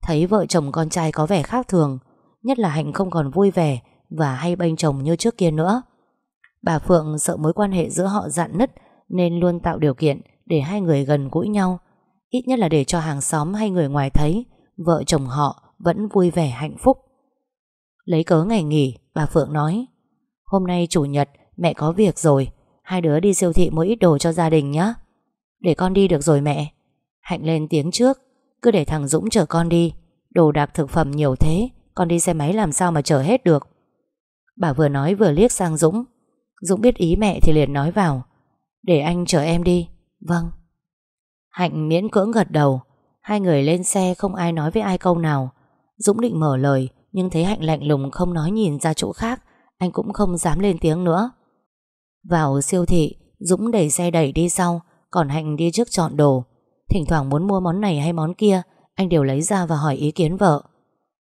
Thấy vợ chồng con trai có vẻ khác thường, Nhất là Hạnh không còn vui vẻ Và hay bênh chồng như trước kia nữa. Bà Phượng sợ mối quan hệ giữa họ dạn nứt nên luôn tạo điều kiện Để hai người gần gũi nhau. Ít nhất là để cho hàng xóm hay người ngoài thấy, Vợ chồng họ vẫn vui vẻ hạnh phúc. Lấy cớ ngày nghỉ, Bà Phượng nói, Hôm nay chủ nhật, mẹ có việc rồi, Hai đứa đi siêu thị mua ít đồ cho gia đình nhé Để con đi được rồi mẹ. Hạnh lên tiếng trước, Cứ để thằng Dũng chở con đi, Đồ đạc thực phẩm nhiều thế, Con đi xe máy làm sao mà chở hết được? Bà vừa nói vừa liếc sang Dũng. Dũng biết ý mẹ thì liền nói vào để anh chở em đi. Vâng. Hạnh miễn cưỡng gật đầu. Hai người lên xe không ai nói với ai câu nào. Dũng định mở lời, Nhưng thấy Hạnh lạnh lùng không nói nhìn ra chỗ khác. Anh cũng không dám lên tiếng nữa. Vào siêu thị, Dũng đẩy xe đẩy đi sau, Còn Hạnh đi trước chọn đồ. Thỉnh thoảng muốn mua món này hay món kia, Anh đều lấy ra và hỏi ý kiến vợ.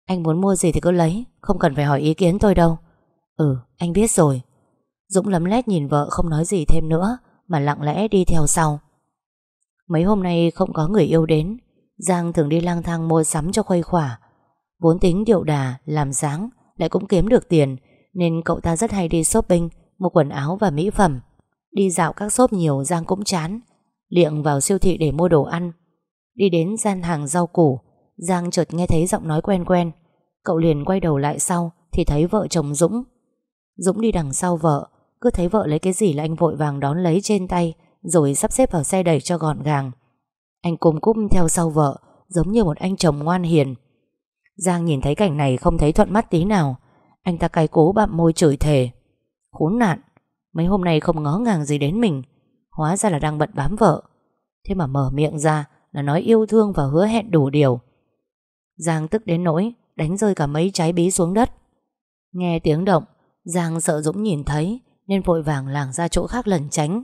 Anh muốn mua gì thì cứ lấy, Không cần phải hỏi ý kiến tôi đâu. Ừ anh biết rồi. Dũng lấm lét nhìn vợ không nói gì thêm nữa. Mà lặng lẽ đi theo sau. Mấy hôm nay không có người yêu đến, Giang thường đi lang thang mua sắm cho khuây khỏa. Vốn tính điệu đà, Làm dáng, Lại cũng kiếm được tiền, Nên cậu ta rất hay đi shopping, Mua quần áo và mỹ phẩm. Đi dạo các shop nhiều, Giang cũng chán. Liệng vào siêu thị để mua đồ ăn. Đi đến gian hàng rau củ, Giang chợt nghe thấy giọng nói quen quen. Cậu liền quay đầu lại sau, Thì thấy vợ chồng Dũng. Dũng đi đằng sau vợ cứ thấy vợ lấy cái gì là anh vội vàng đón lấy trên tay rồi sắp xếp vào xe đẩy cho gọn gàng. Anh cung cúp theo sau vợ, giống như một anh chồng ngoan hiền. Giang nhìn thấy cảnh này không thấy thuận mắt tí nào. Anh ta cay cố bạm môi chửi thề. Khốn nạn, mấy hôm nay không ngó ngàng gì đến mình. Hóa ra là đang bận bám vợ. Thế mà mở miệng ra là nói yêu thương và hứa hẹn đủ điều. Giang tức đến nỗi đánh rơi cả mấy trái bí xuống đất. Nghe tiếng động, Giang sợ Dũng nhìn thấy nên vội vàng làng ra chỗ khác lẩn tránh.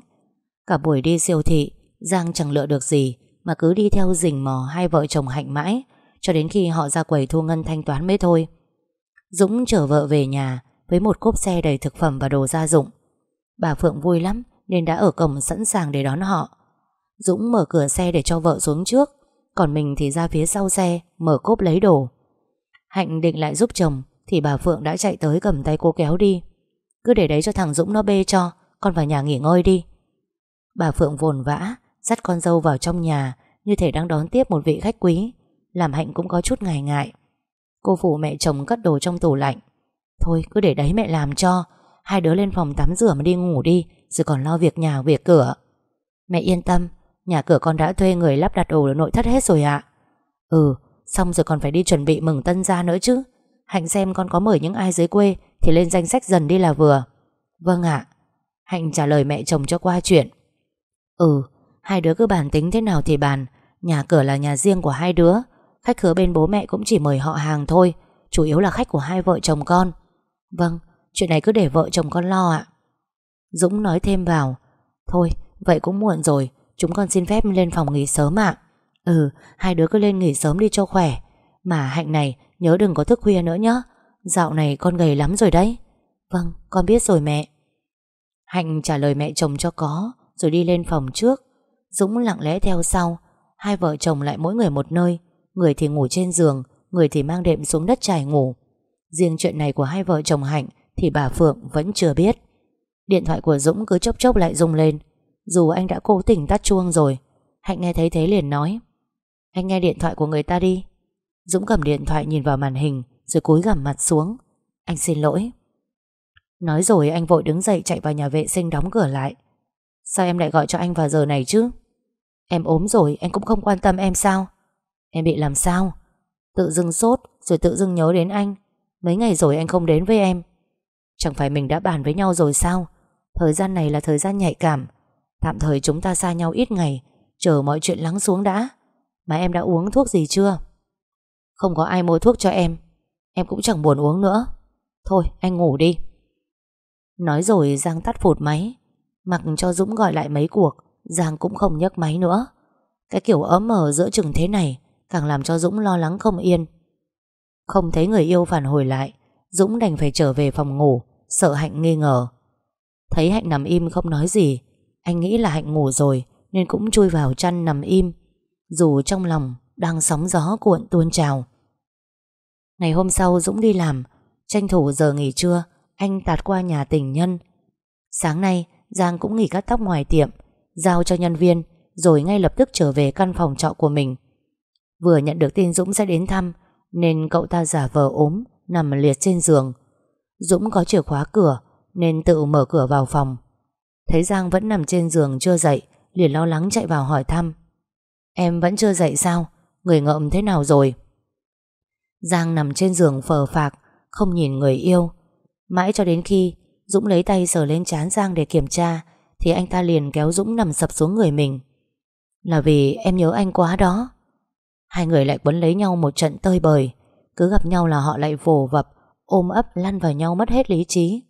Cả buổi đi siêu thị, Giang chẳng lựa được gì Mà cứ đi theo rình mò hai vợ chồng hạnh mãi, Cho đến khi họ ra quầy thu ngân thanh toán mới thôi. Dũng chở vợ về nhà Với một cốp xe đầy thực phẩm và đồ gia dụng. Bà Phượng vui lắm Nên đã ở cổng sẵn sàng để đón họ. Dũng mở cửa xe để cho vợ xuống trước, Còn mình thì ra phía sau xe, Mở cốp lấy đồ. Hạnh định lại giúp chồng Thì bà Phượng đã chạy tới cầm tay cô kéo đi. Cứ để đấy cho thằng Dũng nó bê cho, Con vào nhà nghỉ ngơi đi. Bà Phượng vồn vã, Dắt con dâu vào trong nhà, Như thể đang đón tiếp một vị khách quý, Làm Hạnh cũng có chút ngại ngại. Cô phụ mẹ chồng cất đồ trong tủ lạnh. Thôi, cứ để đấy mẹ làm cho, Hai đứa lên phòng tắm rửa mà đi ngủ đi, Rồi còn lo việc nhà, việc cửa. Mẹ yên tâm, Nhà cửa con đã thuê người lắp đặt đồ nội thất hết rồi ạ. Ừ Xong rồi còn phải đi chuẩn bị mừng tân gia nữa chứ. Hạnh xem con có mời những ai dưới quê thì lên danh sách dần đi là vừa. Vâng ạ. Hạnh trả lời mẹ chồng cho qua chuyện. Ừ, hai đứa cứ bàn tính thế nào thì bàn. Nhà cửa là nhà riêng của hai đứa. Khách khứa bên bố mẹ cũng chỉ mời họ hàng thôi. Chủ yếu là khách của hai vợ chồng con. Vâng, chuyện này cứ để vợ chồng con lo ạ. Dũng nói thêm vào. Thôi, vậy cũng muộn rồi. Chúng con xin phép lên phòng nghỉ sớm ạ. Ừ, hai đứa cứ lên nghỉ sớm đi cho khỏe. Mà Hạnh này Nhớ đừng có thức khuya nữa nhé Dạo này con gầy lắm rồi đấy Vâng, con biết rồi mẹ Hạnh trả lời mẹ chồng cho có rồi đi lên phòng trước. Dũng lặng lẽ theo sau, hai vợ chồng lại mỗi người một nơi, người thì ngủ trên giường, người thì mang đệm xuống đất trải ngủ. Riêng chuyện này của hai vợ chồng Hạnh thì bà Phượng vẫn chưa biết. Điện thoại của Dũng cứ chốc chốc lại rung lên, dù anh đã cố tình tắt chuông rồi. Hạnh nghe thấy thế liền nói, anh nghe điện thoại của người ta đi. Dũng cầm điện thoại nhìn vào màn hình rồi cúi gằm mặt xuống. Anh xin lỗi. Nói rồi anh vội đứng dậy chạy vào nhà vệ sinh đóng cửa lại. Sao em lại gọi cho anh vào giờ này chứ? Em ốm rồi, Anh cũng không quan tâm em sao? Em bị làm sao? Tự dưng sốt, rồi tự dưng nhớ đến anh. Mấy ngày rồi anh không đến với em. Chẳng phải mình đã bàn với nhau rồi sao? Thời gian này là thời gian nhạy cảm. Tạm thời chúng ta xa nhau ít ngày, Chờ mọi chuyện lắng xuống đã. Mà em đã uống thuốc gì chưa? Không có ai mua thuốc cho em. Em cũng chẳng buồn uống nữa. Thôi, anh ngủ đi. Nói rồi Giang tắt phụt máy. Mặc cho Dũng gọi lại mấy cuộc, Giang cũng không nhấc máy nữa. Cái kiểu ấm mờ giữa chừng thế này Càng làm cho Dũng lo lắng không yên. Không thấy người yêu phản hồi lại, Dũng đành phải trở về phòng ngủ, Sợ Hạnh nghi ngờ. Thấy Hạnh nằm im không nói gì, Anh nghĩ là Hạnh ngủ rồi Nên cũng chui vào chăn nằm im. Dù trong lòng đang sóng gió cuộn tuôn trào Ngày hôm sau Dũng đi làm. Tranh thủ giờ nghỉ trưa, Anh tạt qua nhà tình nhân. Sáng nay, Giang cũng nghỉ cắt tóc ngoài tiệm, Giao cho nhân viên, Rồi ngay lập tức trở về căn phòng trọ của mình. Vừa nhận được tin Dũng sẽ đến thăm, Nên cậu ta giả vờ ốm, Nằm liệt trên giường. Dũng có chìa khóa cửa, Nên tự mở cửa vào phòng. Thấy Giang vẫn nằm trên giường chưa dậy, Liền lo lắng chạy vào hỏi thăm. Em vẫn chưa dậy sao? Người ngợm thế nào rồi? Giang nằm trên giường phờ phạc, Không nhìn người yêu. Mãi cho đến khi Dũng lấy tay sờ lên trán Giang để kiểm tra, Thì anh ta liền kéo Dũng nằm sập xuống người mình. Là vì em nhớ anh quá đó. Hai người lại quấn lấy nhau một trận tơi bời. Cứ gặp nhau là họ lại vồ vập, Ôm ấp lăn vào nhau mất hết lý trí.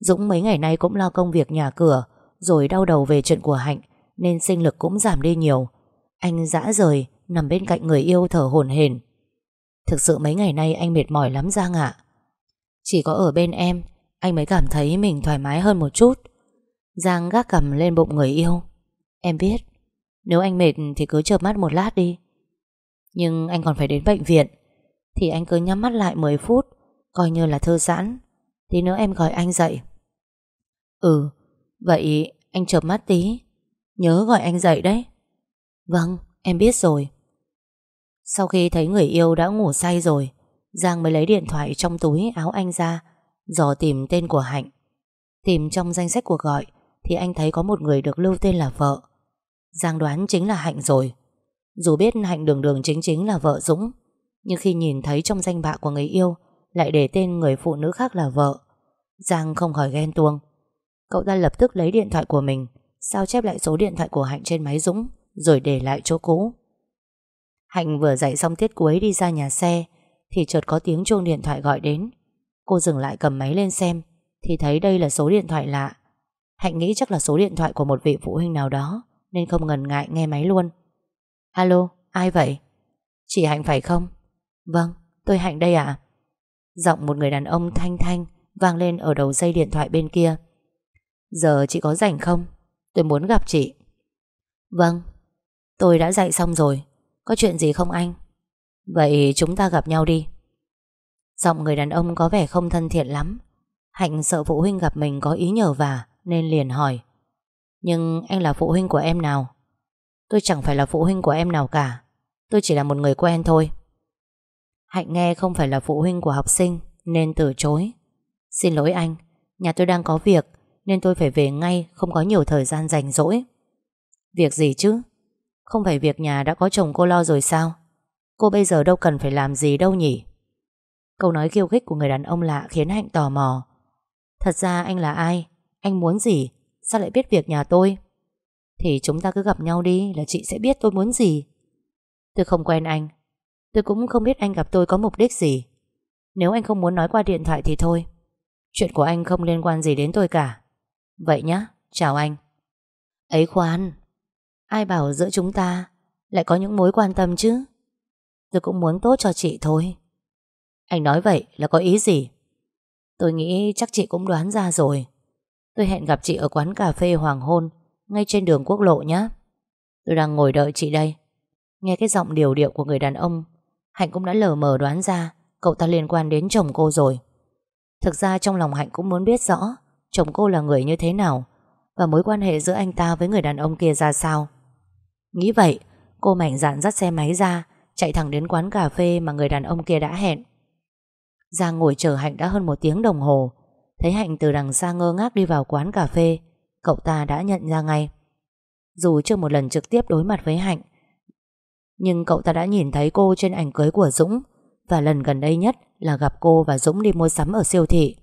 Dũng mấy ngày nay cũng lo công việc nhà cửa, Rồi đau đầu về chuyện của Hạnh, Nên sinh lực cũng giảm đi nhiều. Anh dã rời, Nằm bên cạnh người yêu thở hổn hển. Thực sự mấy ngày nay anh mệt mỏi lắm Giang ạ. Chỉ có ở bên em, Anh mới cảm thấy mình thoải mái hơn một chút. Giang gác cầm lên bụng người yêu. Em biết, Nếu anh mệt thì cứ chợp mắt một lát đi. Nhưng anh còn phải đến bệnh viện, Thì anh cứ nhắm mắt lại 10 phút, Coi như là thư giãn. Tí nữa em gọi anh dậy. Ừ Vậy anh chợp mắt tí. Nhớ gọi anh dậy đấy. Vâng em biết rồi. Sau khi thấy người yêu đã ngủ say rồi, Giang mới lấy điện thoại trong túi áo anh ra, Dò tìm tên của Hạnh. Tìm trong danh sách cuộc gọi Thì anh thấy có một người được lưu tên là vợ. Giang đoán chính là Hạnh rồi. Dù biết Hạnh đường đường chính chính là vợ Dũng, Nhưng khi nhìn thấy trong danh bạ của người yêu Lại để tên người phụ nữ khác là vợ, Giang không khỏi ghen tuông. Cậu ta lập tức lấy điện thoại của mình, Sao chép lại số điện thoại của Hạnh trên máy Dũng, Rồi để lại chỗ cũ. Hạnh vừa dạy xong tiết cuối đi ra nhà xe Thì chợt có tiếng chuông điện thoại gọi đến. Cô dừng lại cầm máy lên xem Thì thấy đây là số điện thoại lạ. Hạnh nghĩ chắc là số điện thoại của một vị phụ huynh nào đó Nên không ngần ngại nghe máy luôn. Alo, ai vậy? Chị Hạnh phải không? Vâng, tôi Hạnh đây ạ. Giọng một người đàn ông thanh thanh Vang lên ở đầu dây điện thoại bên kia. Giờ chị có rảnh không? Tôi muốn gặp chị. Vâng Tôi đã dạy xong rồi. Có chuyện gì không anh? Vậy chúng ta gặp nhau đi. Giọng người đàn ông có vẻ không thân thiện lắm. Hạnh sợ phụ huynh gặp mình có ý nhờ vả, Nên liền hỏi. Nhưng anh là phụ huynh của em nào? Tôi chẳng phải là phụ huynh của em nào cả. Tôi chỉ là một người quen thôi. Hạnh nghe không phải là phụ huynh của học sinh, Nên từ chối. Xin lỗi anh, Nhà tôi đang có việc, Nên tôi phải về ngay, Không có nhiều thời gian rảnh rỗi. Việc gì chứ? Không phải việc nhà đã có chồng cô lo rồi sao? Cô bây giờ đâu cần phải làm gì đâu nhỉ? Câu nói khiêu khích của người đàn ông lạ Khiến Hạnh tò mò. Thật ra anh là ai? Anh muốn gì? Sao lại biết việc nhà tôi? Thì chúng ta cứ gặp nhau đi Là chị sẽ biết tôi muốn gì. Tôi không quen anh. Tôi cũng không biết anh gặp tôi có mục đích gì. Nếu anh không muốn nói qua điện thoại thì thôi. Chuyện của anh không liên quan gì đến tôi cả. Vậy nhá, chào anh. Ấy khoan Ai bảo giữa chúng ta Lại có những mối quan tâm chứ? Tôi cũng muốn tốt cho chị thôi. Anh nói vậy là có ý gì? Tôi nghĩ chắc chị cũng đoán ra rồi. Tôi hẹn gặp chị ở quán cà phê Hoàng Hôn, Ngay trên đường quốc lộ nhé Tôi đang ngồi đợi chị đây. Nghe cái giọng điều điệu của người đàn ông, Hạnh cũng đã lờ mờ đoán ra Cậu ta liên quan đến chồng cô rồi. Thực ra trong lòng Hạnh cũng muốn biết rõ Chồng cô là người như thế nào Và mối quan hệ giữa anh ta với người đàn ông kia ra sao. Nghĩ vậy, Cô mạnh dạn dắt xe máy ra, Chạy thẳng đến quán cà phê mà người đàn ông kia đã hẹn. Giang ngồi chờ Hạnh đã hơn một tiếng đồng hồ, Thấy Hạnh từ đằng xa ngơ ngác đi vào quán cà phê, Cậu ta đã nhận ra ngay. Dù chưa một lần trực tiếp đối mặt với Hạnh, Nhưng cậu ta đã nhìn thấy cô trên ảnh cưới của Dũng, Và lần gần đây nhất là gặp cô và Dũng đi mua sắm ở siêu thị.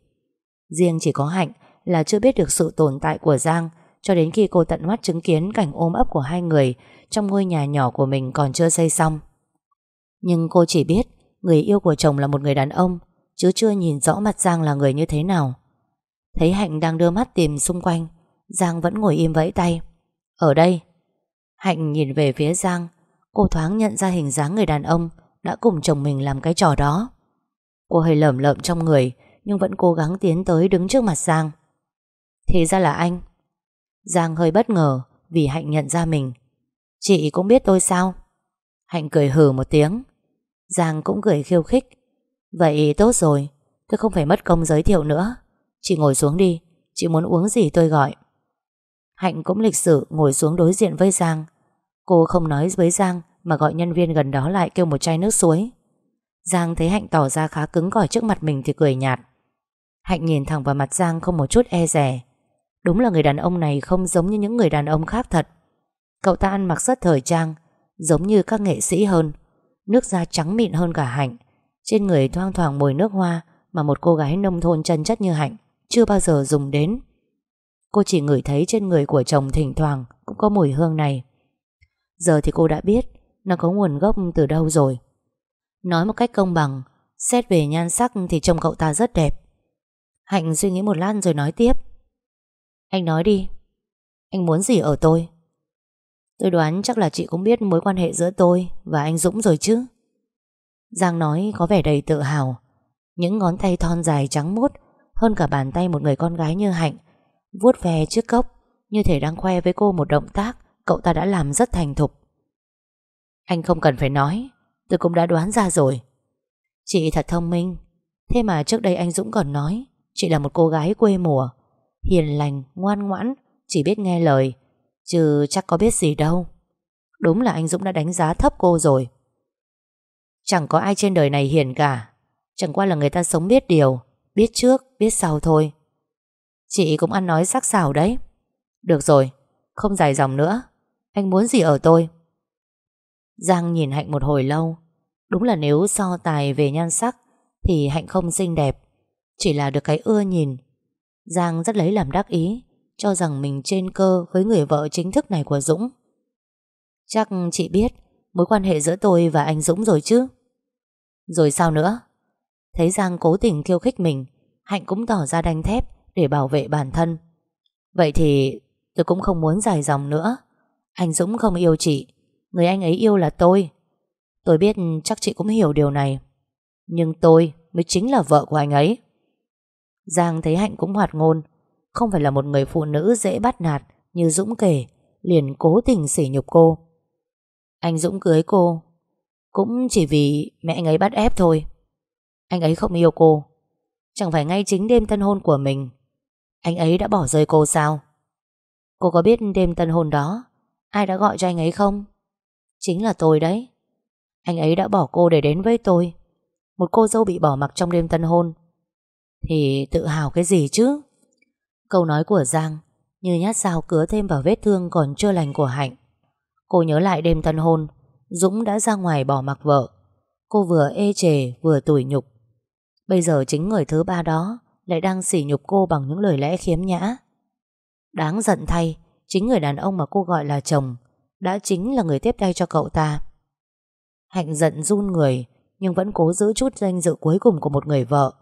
Riêng chỉ có Hạnh là chưa biết được sự tồn tại của Giang cho đến khi cô tận mắt chứng kiến cảnh ôm ấp của hai người, trong ngôi nhà nhỏ của mình còn chưa xây xong. Nhưng cô chỉ biết người yêu của chồng là một người đàn ông, chứ chưa nhìn rõ mặt Giang là người như thế nào. Thấy Hạnh đang đưa mắt tìm xung quanh, Giang vẫn ngồi im vẫy tay. Ở đây. Hạnh nhìn về phía Giang, Cô thoáng nhận ra hình dáng người đàn ông Đã cùng chồng mình làm cái trò đó. Cô hơi lởm lợm trong người, Nhưng vẫn cố gắng tiến tới đứng trước mặt Giang. Thì ra là anh. Giang hơi bất ngờ Vì Hạnh nhận ra mình. Chị cũng biết tôi sao? Hạnh cười hừ một tiếng. Giang cũng cười khiêu khích. Vậy tốt rồi, Tôi không phải mất công giới thiệu nữa. Chị ngồi xuống đi, Chị muốn uống gì tôi gọi. Hạnh cũng lịch sự ngồi xuống đối diện với Giang. Cô không nói với Giang Mà gọi nhân viên gần đó lại kêu một chai nước suối. Giang thấy Hạnh tỏ ra khá cứng cỏi trước mặt mình thì cười nhạt. Hạnh nhìn thẳng vào mặt Giang không một chút e rẻ. Đúng là người đàn ông này không giống như những người đàn ông khác thật. Cậu ta ăn mặc rất thời trang, Giống như các nghệ sĩ hơn. Nước da trắng mịn hơn cả Hạnh. Trên người thoang thoảng mùi nước hoa Mà một cô gái nông thôn chân chất như Hạnh Chưa bao giờ dùng đến. Cô chỉ ngửi thấy trên người của chồng thỉnh thoảng Cũng có mùi hương này. Giờ thì cô đã biết Nó có nguồn gốc từ đâu rồi. Nói một cách công bằng, Xét về nhan sắc thì chồng cậu ta rất đẹp. Hạnh suy nghĩ một lát rồi nói tiếp. Anh nói đi Anh muốn gì ở tôi Tôi đoán chắc là chị cũng biết mối quan hệ giữa tôi Và anh Dũng rồi chứ Giang nói có vẻ đầy tự hào Những ngón tay thon dài trắng mốt Hơn cả bàn tay một người con gái như Hạnh vuốt ve chiếc cốc như thể đang khoe với cô một động tác cậu ta đã làm rất thành thục. Anh không cần phải nói, tôi cũng đã đoán ra rồi. Chị thật thông minh, thế mà trước đây anh Dũng còn nói chị là một cô gái quê mùa, hiền lành, ngoan ngoãn, chỉ biết nghe lời, chứ chắc có biết gì đâu. Đúng là anh Dũng đã đánh giá thấp cô rồi. Chẳng có ai trên đời này hiền cả, chẳng qua là người ta sống biết điều, biết trước, biết sau thôi. Chị cũng ăn nói sắc sảo đấy Được rồi, không dài dòng nữa Anh muốn gì ở tôi Giang nhìn Hạnh một hồi lâu Đúng là nếu so tài về nhan sắc Thì Hạnh không xinh đẹp Chỉ là được cái ưa nhìn Giang rất lấy làm đắc ý Cho rằng mình trên cơ với người vợ chính thức này của Dũng Chắc chị biết Mối quan hệ giữa tôi và anh Dũng rồi chứ Rồi sao nữa Thấy Giang cố tình khiêu khích mình Hạnh cũng tỏ ra đanh thép để bảo vệ bản thân. Vậy thì tôi cũng không muốn dài dòng nữa. Anh Dũng không yêu chị, người anh ấy yêu là tôi. Tôi biết chắc chị cũng hiểu điều này. Nhưng tôi mới chính là vợ của anh ấy. Giang thấy Hạnh cũng hoạt ngôn, không phải là một người phụ nữ dễ bắt nạt như Dũng kể, liền cố tình sỉ nhục cô. Anh Dũng cưới cô, cũng chỉ vì mẹ anh ấy bắt ép thôi. Anh ấy không yêu cô, chẳng phải ngay chính đêm tân hôn của mình anh ấy đã bỏ rơi cô sao? Cô có biết đêm tân hôn đó Ai đã gọi cho anh ấy không? Chính là tôi đấy. Anh ấy đã bỏ cô để đến với tôi. Một cô dâu bị bỏ mặc trong đêm tân hôn thì tự hào cái gì chứ Câu nói của Giang Như nhát dao cứa thêm vào vết thương Còn chưa lành của Hạnh Cô nhớ lại đêm tân hôn Dũng đã ra ngoài bỏ mặc vợ Cô vừa ê chề vừa tủi nhục Bây giờ chính người thứ ba đó lại đang sỉ nhục cô bằng những lời lẽ khiếm nhã. Đáng giận thay, chính người đàn ông mà cô gọi là chồng đã chính là người tiếp tay cho cậu ta. Hạnh giận run người nhưng vẫn cố giữ chút danh dự cuối cùng của một người vợ.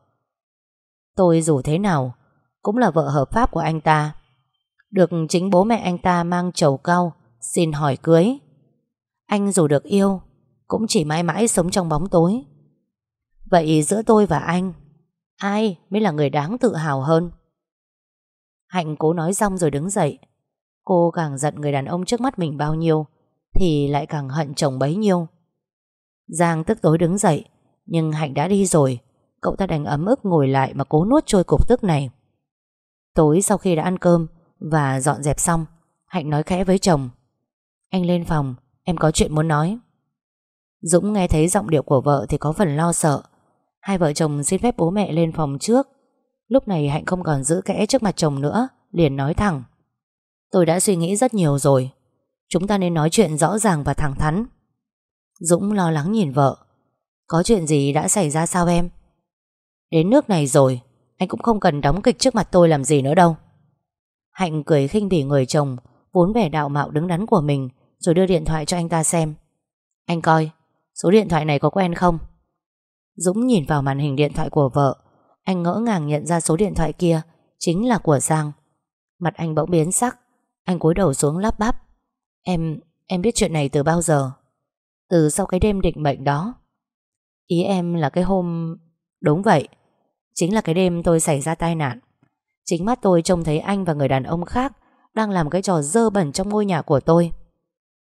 Tôi dù thế nào, cũng là vợ hợp pháp của anh ta. Được chính bố mẹ anh ta mang chầu cao xin hỏi cưới. Anh dù được yêu, cũng chỉ mãi mãi sống trong bóng tối. Vậy giữa tôi và anh, Ai mới là người đáng tự hào hơn Hạnh cố nói xong rồi đứng dậy Cô càng giận người đàn ông trước mắt mình bao nhiêu, Thì lại càng hận chồng bấy nhiêu Giang tức tối đứng dậy, Nhưng Hạnh đã đi rồi Cậu ta đành ấm ức ngồi lại mà cố nuốt trôi cục tức này. Tối sau khi đã ăn cơm Và dọn dẹp xong, Hạnh nói khẽ với chồng. Anh lên phòng, Em có chuyện muốn nói. Dũng nghe thấy giọng điệu của vợ Thì có phần lo sợ. Hai vợ chồng xin phép bố mẹ lên phòng trước. Lúc này Hạnh không còn giữ kẽ trước mặt chồng nữa, Liền nói thẳng. Tôi đã suy nghĩ rất nhiều rồi. Chúng ta nên nói chuyện rõ ràng và thẳng thắn. Dũng lo lắng nhìn vợ. Có chuyện gì đã xảy ra sao em? Đến nước này rồi Anh cũng không cần đóng kịch trước mặt tôi làm gì nữa đâu. Hạnh cười khinh bỉ người chồng Vốn vẻ đạo mạo đứng đắn của mình Rồi đưa điện thoại cho anh ta xem. Anh coi Số điện thoại này có quen không? Dũng nhìn vào màn hình điện thoại của vợ Anh ngỡ ngàng nhận ra số điện thoại kia Chính là của Giang. Mặt anh bỗng biến sắc Anh cúi đầu xuống lắp bắp. Em, em biết chuyện này từ bao giờ? Từ sau cái đêm định mệnh đó. Ý em là cái hôm Đúng vậy Chính là cái đêm tôi xảy ra tai nạn. Chính mắt tôi trông thấy anh và người đàn ông khác Đang làm cái trò dơ bẩn trong ngôi nhà của tôi.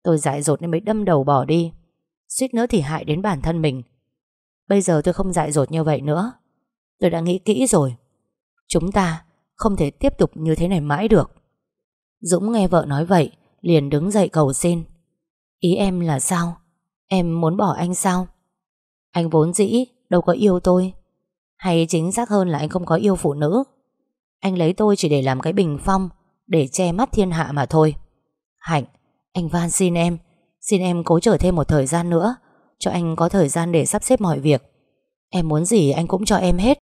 Tôi dại dột nên mới đâm đầu bỏ đi. Suýt nữa thì hại đến bản thân mình. Bây giờ tôi không dại dột như vậy nữa. Tôi đã nghĩ kỹ rồi. Chúng ta không thể tiếp tục như thế này mãi được. Dũng nghe vợ nói vậy, Liền đứng dậy cầu xin. Ý em là sao? Em muốn bỏ anh sao? Anh vốn dĩ đâu có yêu tôi. Hay chính xác hơn là anh không có yêu phụ nữ? Anh lấy tôi chỉ để làm cái bình phong Để che mắt thiên hạ mà thôi. Hạnh Anh van xin em. Xin em cố chờ thêm một thời gian nữa Cho anh có thời gian để sắp xếp mọi việc. Em muốn gì anh cũng cho em hết.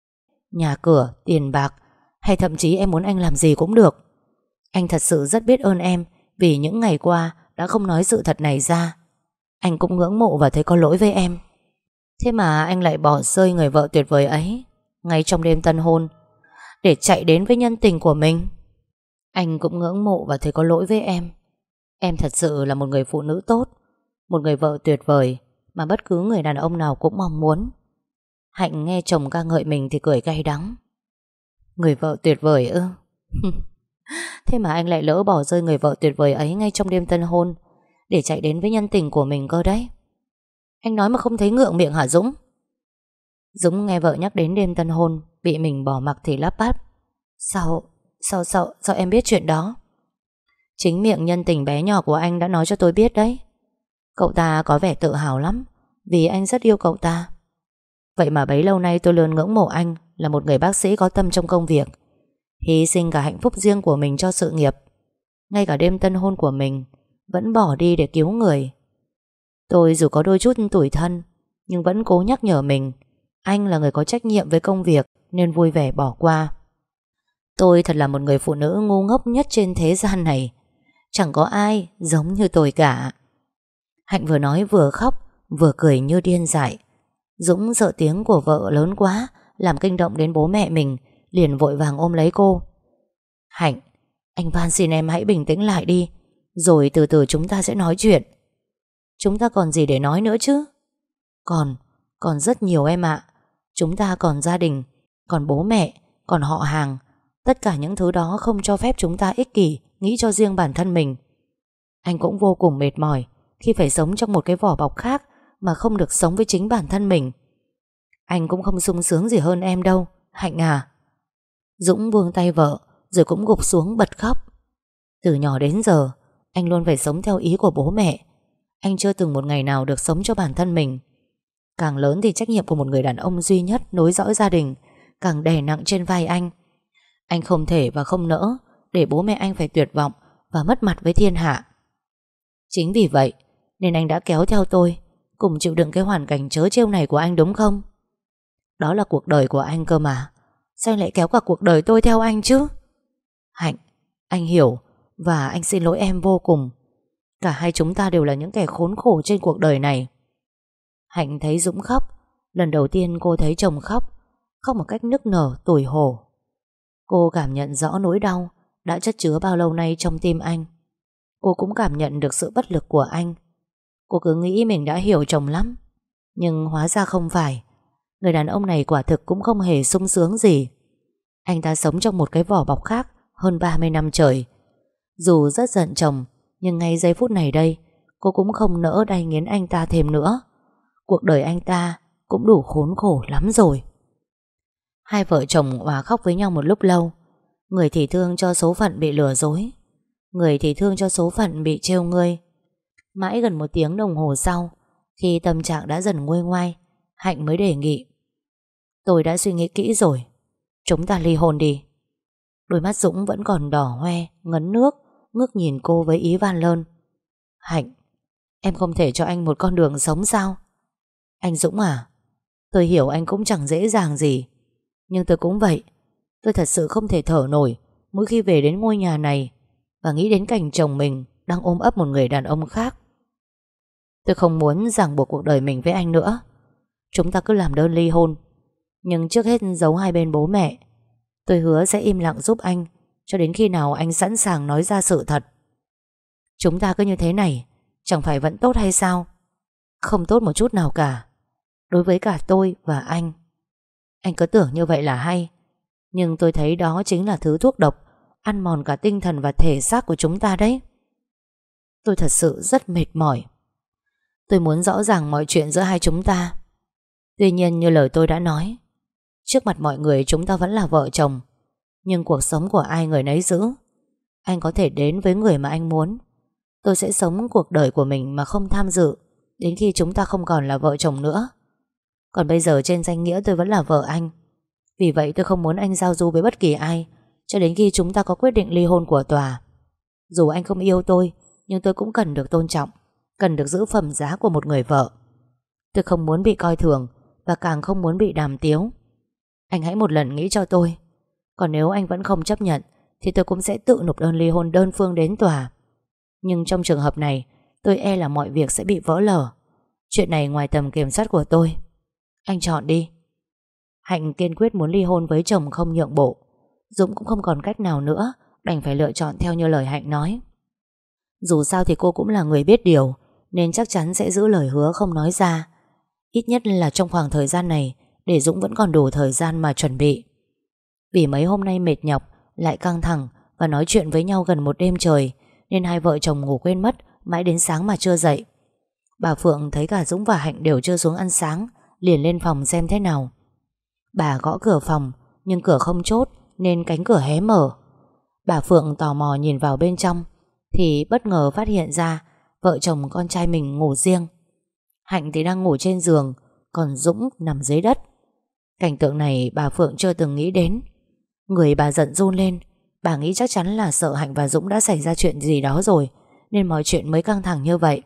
Nhà cửa, tiền bạc Hay thậm chí em muốn anh làm gì cũng được. Anh thật sự rất biết ơn em Vì những ngày qua Đã không nói sự thật này ra. Anh cũng ngưỡng mộ và thấy có lỗi với em. Thế mà anh lại bỏ rơi người vợ tuyệt vời ấy, Ngay trong đêm tân hôn, Để chạy đến với nhân tình của mình. Anh cũng ngưỡng mộ và thấy có lỗi với em. Em thật sự là một người phụ nữ tốt, Một người vợ tuyệt vời Mà bất cứ người đàn ông nào cũng mong muốn. Hạnh nghe chồng ca ngợi mình thì cười cay đắng. Người vợ tuyệt vời ư? (laughs) Thế mà anh lại lỡ bỏ rơi người vợ tuyệt vời ấy ngay trong đêm tân hôn, Để chạy đến với nhân tình của mình cơ đấy. Anh nói mà không thấy ngượng miệng hả Dũng? Dũng nghe vợ nhắc đến đêm tân hôn Bị mình bỏ mặc thì lắp bắp. Sao, sao, sao, sao em biết chuyện đó? Chính miệng nhân tình bé nhỏ của anh đã nói cho tôi biết đấy. Cậu ta có vẻ tự hào lắm Vì anh rất yêu cậu ta. Vậy mà bấy lâu nay tôi luôn ngưỡng mộ anh Là một người bác sĩ có tâm trong công việc Hy sinh cả hạnh phúc riêng của mình cho sự nghiệp. Ngay cả đêm tân hôn của mình Vẫn bỏ đi để cứu người. Tôi dù có đôi chút tủi thân, Nhưng vẫn cố nhắc nhở mình, Anh là người có trách nhiệm với công việc Nên vui vẻ bỏ qua. Tôi thật là một người phụ nữ ngu ngốc nhất trên thế gian này. Chẳng có ai giống như tôi cả. Hạnh vừa nói vừa khóc, Vừa cười như điên dại. Dũng sợ tiếng của vợ lớn quá, Làm kinh động đến bố mẹ mình, Liền vội vàng ôm lấy cô. Hạnh, Anh van xin em hãy bình tĩnh lại đi, Rồi từ từ chúng ta sẽ nói chuyện. Chúng ta còn gì để nói nữa chứ? Còn Còn rất nhiều em ạ. Chúng ta còn gia đình, Còn bố mẹ, Còn họ hàng. Tất cả những thứ đó không cho phép chúng ta ích kỷ, Nghĩ cho riêng bản thân mình. Anh cũng vô cùng mệt mỏi Khi phải sống trong một cái vỏ bọc khác Mà không được sống với chính bản thân mình. Anh cũng không sung sướng gì hơn em đâu, Hạnh à. Dũng buông tay vợ, Rồi cũng gục xuống bật khóc. Từ nhỏ đến giờ, Anh luôn phải sống theo ý của bố mẹ anh chưa từng một ngày nào được sống cho bản thân mình. Càng lớn thì trách nhiệm của một người đàn ông duy nhất Nối dõi gia đình, Càng đè nặng trên vai anh. Anh không thể và không nỡ Để bố mẹ anh phải tuyệt vọng Và mất mặt với thiên hạ. Chính vì vậy, Nên anh đã kéo theo tôi, Cùng chịu đựng cái hoàn cảnh chớ trêu này của anh đúng không? Đó là cuộc đời của anh cơ mà. Sao anh lại kéo cả cuộc đời tôi theo anh chứ? Hạnh, Anh hiểu Và anh xin lỗi em vô cùng. Cả hai chúng ta đều là những kẻ khốn khổ trên cuộc đời này. Hạnh thấy Dũng khóc. Lần đầu tiên cô thấy chồng khóc. Khóc một cách nức nở, tủi hổ. Cô cảm nhận rõ nỗi đau Đã chất chứa bao lâu nay trong tim anh. Cô cũng cảm nhận được sự bất lực của anh. Cô cứ nghĩ mình đã hiểu chồng lắm. Nhưng hóa ra không phải. Người đàn ông này quả thực cũng không hề sung sướng gì. Anh ta sống trong một cái vỏ bọc khác Hơn 30 năm trời. Dù rất giận chồng nhưng ngay giây phút này đây, Cô cũng không nỡ đay nghiến anh ta thêm nữa. Cuộc đời anh ta Cũng đủ khốn khổ lắm rồi. Hai vợ chồng hòa khóc với nhau một lúc lâu. Người thì thương cho số phận bị lừa dối. Người thì thương cho số phận bị trêu ngươi. Mãi gần một tiếng đồng hồ sau, Khi tâm trạng đã dần nguôi ngoai, Hạnh mới đề nghị. Tôi đã suy nghĩ kỹ rồi. Chúng ta ly hôn đi. Đôi mắt Dũng vẫn còn đỏ hoe, Ngấn nước. Ngước nhìn cô với ý van lơn. Hạnh, Em không thể cho anh một con đường sống sao? Anh Dũng à Tôi hiểu anh cũng chẳng dễ dàng gì, Nhưng tôi cũng vậy. Tôi thật sự không thể thở nổi Mỗi khi về đến ngôi nhà này Và nghĩ đến cảnh chồng mình Đang ôm ấp một người đàn ông khác. Tôi không muốn ràng buộc cuộc đời mình với anh nữa. Chúng ta cứ làm đơn ly hôn, Nhưng trước hết giấu hai bên bố mẹ. Tôi hứa sẽ im lặng giúp anh cho đến khi nào anh sẵn sàng nói ra sự thật? Chúng ta cứ như thế này, Chẳng phải vẫn tốt hay sao? Không tốt một chút nào cả. Đối với cả tôi và anh Anh cứ tưởng như vậy là hay. Nhưng tôi thấy đó chính là thứ thuốc độc, Ăn mòn cả tinh thần và thể xác của chúng ta đấy. Tôi thật sự rất mệt mỏi. Tôi muốn rõ ràng mọi chuyện giữa hai chúng ta. Tuy nhiên như lời tôi đã nói, Trước mặt mọi người chúng ta vẫn là vợ chồng. Nhưng cuộc sống của ai người nấy giữ. Anh có thể đến với người mà anh muốn. Tôi sẽ sống cuộc đời của mình mà không tham dự, Đến khi chúng ta không còn là vợ chồng nữa. Còn bây giờ trên danh nghĩa tôi vẫn là vợ anh. Vì vậy tôi không muốn anh giao du với bất kỳ ai, Cho đến khi chúng ta có quyết định ly hôn của tòa. Dù anh không yêu tôi, Nhưng tôi cũng cần được tôn trọng, Cần được giữ phẩm giá của một người vợ. Tôi không muốn bị coi thường Và càng không muốn bị đàm tiếu. Anh hãy một lần nghĩ cho tôi còn nếu anh vẫn không chấp nhận, Thì tôi cũng sẽ tự nộp đơn ly hôn đơn phương đến tòa. Nhưng trong trường hợp này, Tôi e là mọi việc sẽ bị vỡ lở. Chuyện này ngoài tầm kiểm soát của tôi. Anh chọn đi. Hạnh kiên quyết muốn ly hôn với chồng không nhượng bộ. Dũng cũng không còn cách nào nữa, Đành phải lựa chọn theo như lời Hạnh nói. Dù sao thì cô cũng là người biết điều, Nên chắc chắn sẽ giữ lời hứa không nói ra. Ít nhất là trong khoảng thời gian này, Để Dũng vẫn còn đủ thời gian mà chuẩn bị. Vì mấy hôm nay mệt nhọc, Lại căng thẳng Và nói chuyện với nhau gần một đêm trời, Nên hai vợ chồng ngủ quên mất Mãi đến sáng mà chưa dậy. Bà Phượng thấy cả Dũng và Hạnh đều chưa xuống ăn sáng, Liền lên phòng xem thế nào. Bà gõ cửa phòng, Nhưng cửa không chốt Nên cánh cửa hé mở. Bà Phượng tò mò nhìn vào bên trong, Thì bất ngờ phát hiện ra Vợ chồng con trai mình ngủ riêng. Hạnh thì đang ngủ trên giường, Còn Dũng nằm dưới đất. Cảnh tượng này bà Phượng chưa từng nghĩ đến. Người bà giận run lên. Bà nghĩ chắc chắn là sợ Hạnh và Dũng đã xảy ra chuyện gì đó rồi Nên mọi chuyện mới căng thẳng như vậy.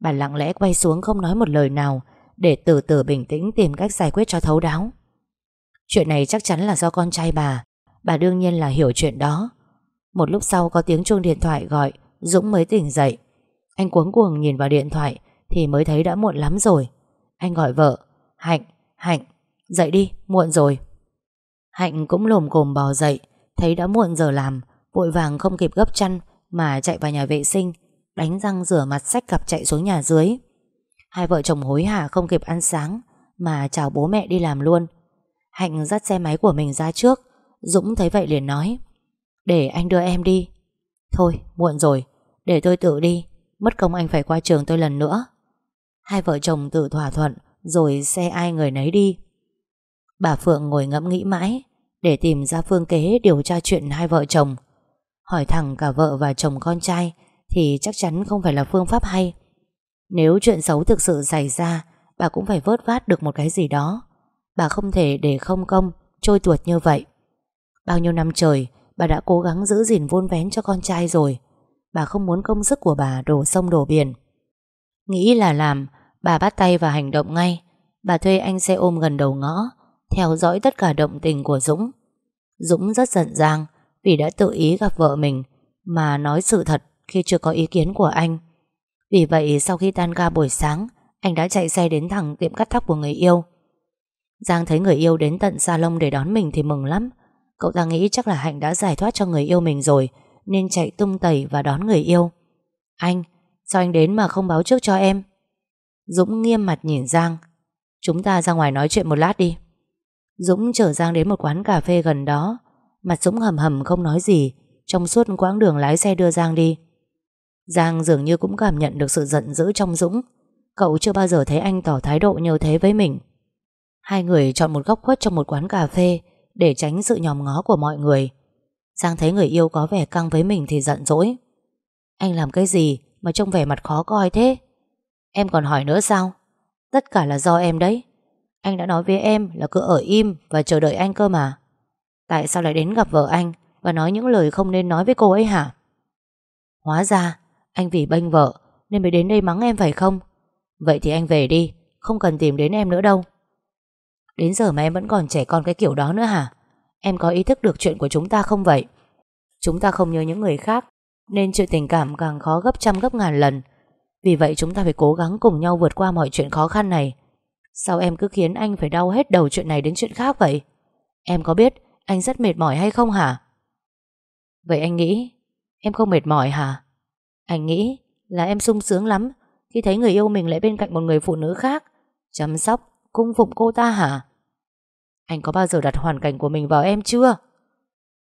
Bà lặng lẽ quay xuống không nói một lời nào Để từ từ bình tĩnh tìm cách giải quyết cho thấu đáo. Chuyện này chắc chắn là do con trai bà. Bà đương nhiên là hiểu chuyện đó. Một lúc sau có tiếng chuông điện thoại gọi Dũng mới tỉnh dậy. Anh cuống cuồng nhìn vào điện thoại Thì mới thấy đã muộn lắm rồi. Anh gọi vợ Hạnh, Hạnh, dậy đi, muộn rồi. Hạnh cũng lồm cồm bò dậy, Thấy đã muộn giờ làm, Vội vàng không kịp gấp chăn Mà chạy vào nhà vệ sinh, Đánh răng rửa mặt sách cặp chạy xuống nhà dưới. Hai vợ chồng hối hả không kịp ăn sáng Mà chào bố mẹ đi làm luôn. Hạnh dắt xe máy của mình ra trước, Dũng thấy vậy liền nói, Để anh đưa em đi. Thôi, muộn rồi, Để tôi tự đi, Mất công anh phải qua trường tôi lần nữa. Hai vợ chồng tự thỏa thuận, Rồi xe ai người nấy đi. Bà Phượng ngồi ngẫm nghĩ mãi để tìm ra phương kế điều tra chuyện hai vợ chồng. Hỏi thẳng cả vợ và chồng con trai Thì chắc chắn không phải là phương pháp hay. Nếu chuyện xấu thực sự xảy ra, Bà cũng phải vớt vát được một cái gì đó. Bà không thể để không công, Trôi tuột như vậy. Bao nhiêu năm trời, Bà đã cố gắng giữ gìn vun vén cho con trai rồi. Bà không muốn công sức của bà đổ sông đổ biển. Nghĩ là làm, Bà bắt tay và hành động ngay. Bà thuê anh xe ôm gần đầu ngõ. Theo dõi tất cả động tình của Dũng. Dũng rất giận dàng Vì đã tự ý gặp vợ mình Mà nói sự thật khi chưa có ý kiến của anh. Vì vậy sau khi tan ca buổi sáng Anh đã chạy xe đến thẳng tiệm cắt tóc của người yêu. Giang thấy người yêu đến tận salon để đón mình thì mừng lắm. Cậu ta nghĩ chắc là Hạnh đã giải thoát cho người yêu mình rồi Nên chạy tung tẩy và đón người yêu. Anh, sao anh đến mà không báo trước cho em? Dũng nghiêm mặt nhìn Giang. Chúng ta ra ngoài nói chuyện một lát đi. Dũng chở Giang đến một quán cà phê gần đó. Mặt Dũng hầm hầm không nói gì, Trong suốt quãng đường lái xe đưa Giang đi. Giang dường như cũng cảm nhận được sự giận dữ trong Dũng. Cậu chưa bao giờ thấy anh tỏ thái độ như thế với mình. Hai người chọn một góc khuất trong một quán cà phê Để tránh sự nhòm ngó của mọi người. Giang thấy người yêu có vẻ căng với mình thì giận dỗi. Anh làm cái gì mà trông vẻ mặt khó coi thế? Em còn hỏi nữa sao? Tất cả là do em đấy. Anh đã nói với em là cứ ở im Và chờ đợi anh cơ mà. Tại sao lại đến gặp vợ anh Và nói những lời không nên nói với cô ấy hả? Hóa ra, Anh vì bênh vợ Nên mới đến đây mắng em phải không? Vậy thì anh về đi, Không cần tìm đến em nữa đâu. Đến giờ mà em vẫn còn trẻ con cái kiểu đó nữa hả? Em có ý thức được chuyện của chúng ta không vậy? Chúng ta không như những người khác, Nên chuyện tình cảm càng khó gấp trăm gấp ngàn lần. Vì vậy chúng ta phải cố gắng cùng nhau vượt qua mọi chuyện khó khăn này. Sao em cứ khiến anh phải đau hết đầu chuyện này đến chuyện khác vậy? Em có biết anh rất mệt mỏi hay không hả? Vậy anh nghĩ, Em không mệt mỏi hả? Anh nghĩ là em sung sướng lắm Khi thấy người yêu mình lại bên cạnh một người phụ nữ khác, Chăm sóc, Cung phụng cô ta hả? Anh có bao giờ đặt hoàn cảnh của mình vào em chưa?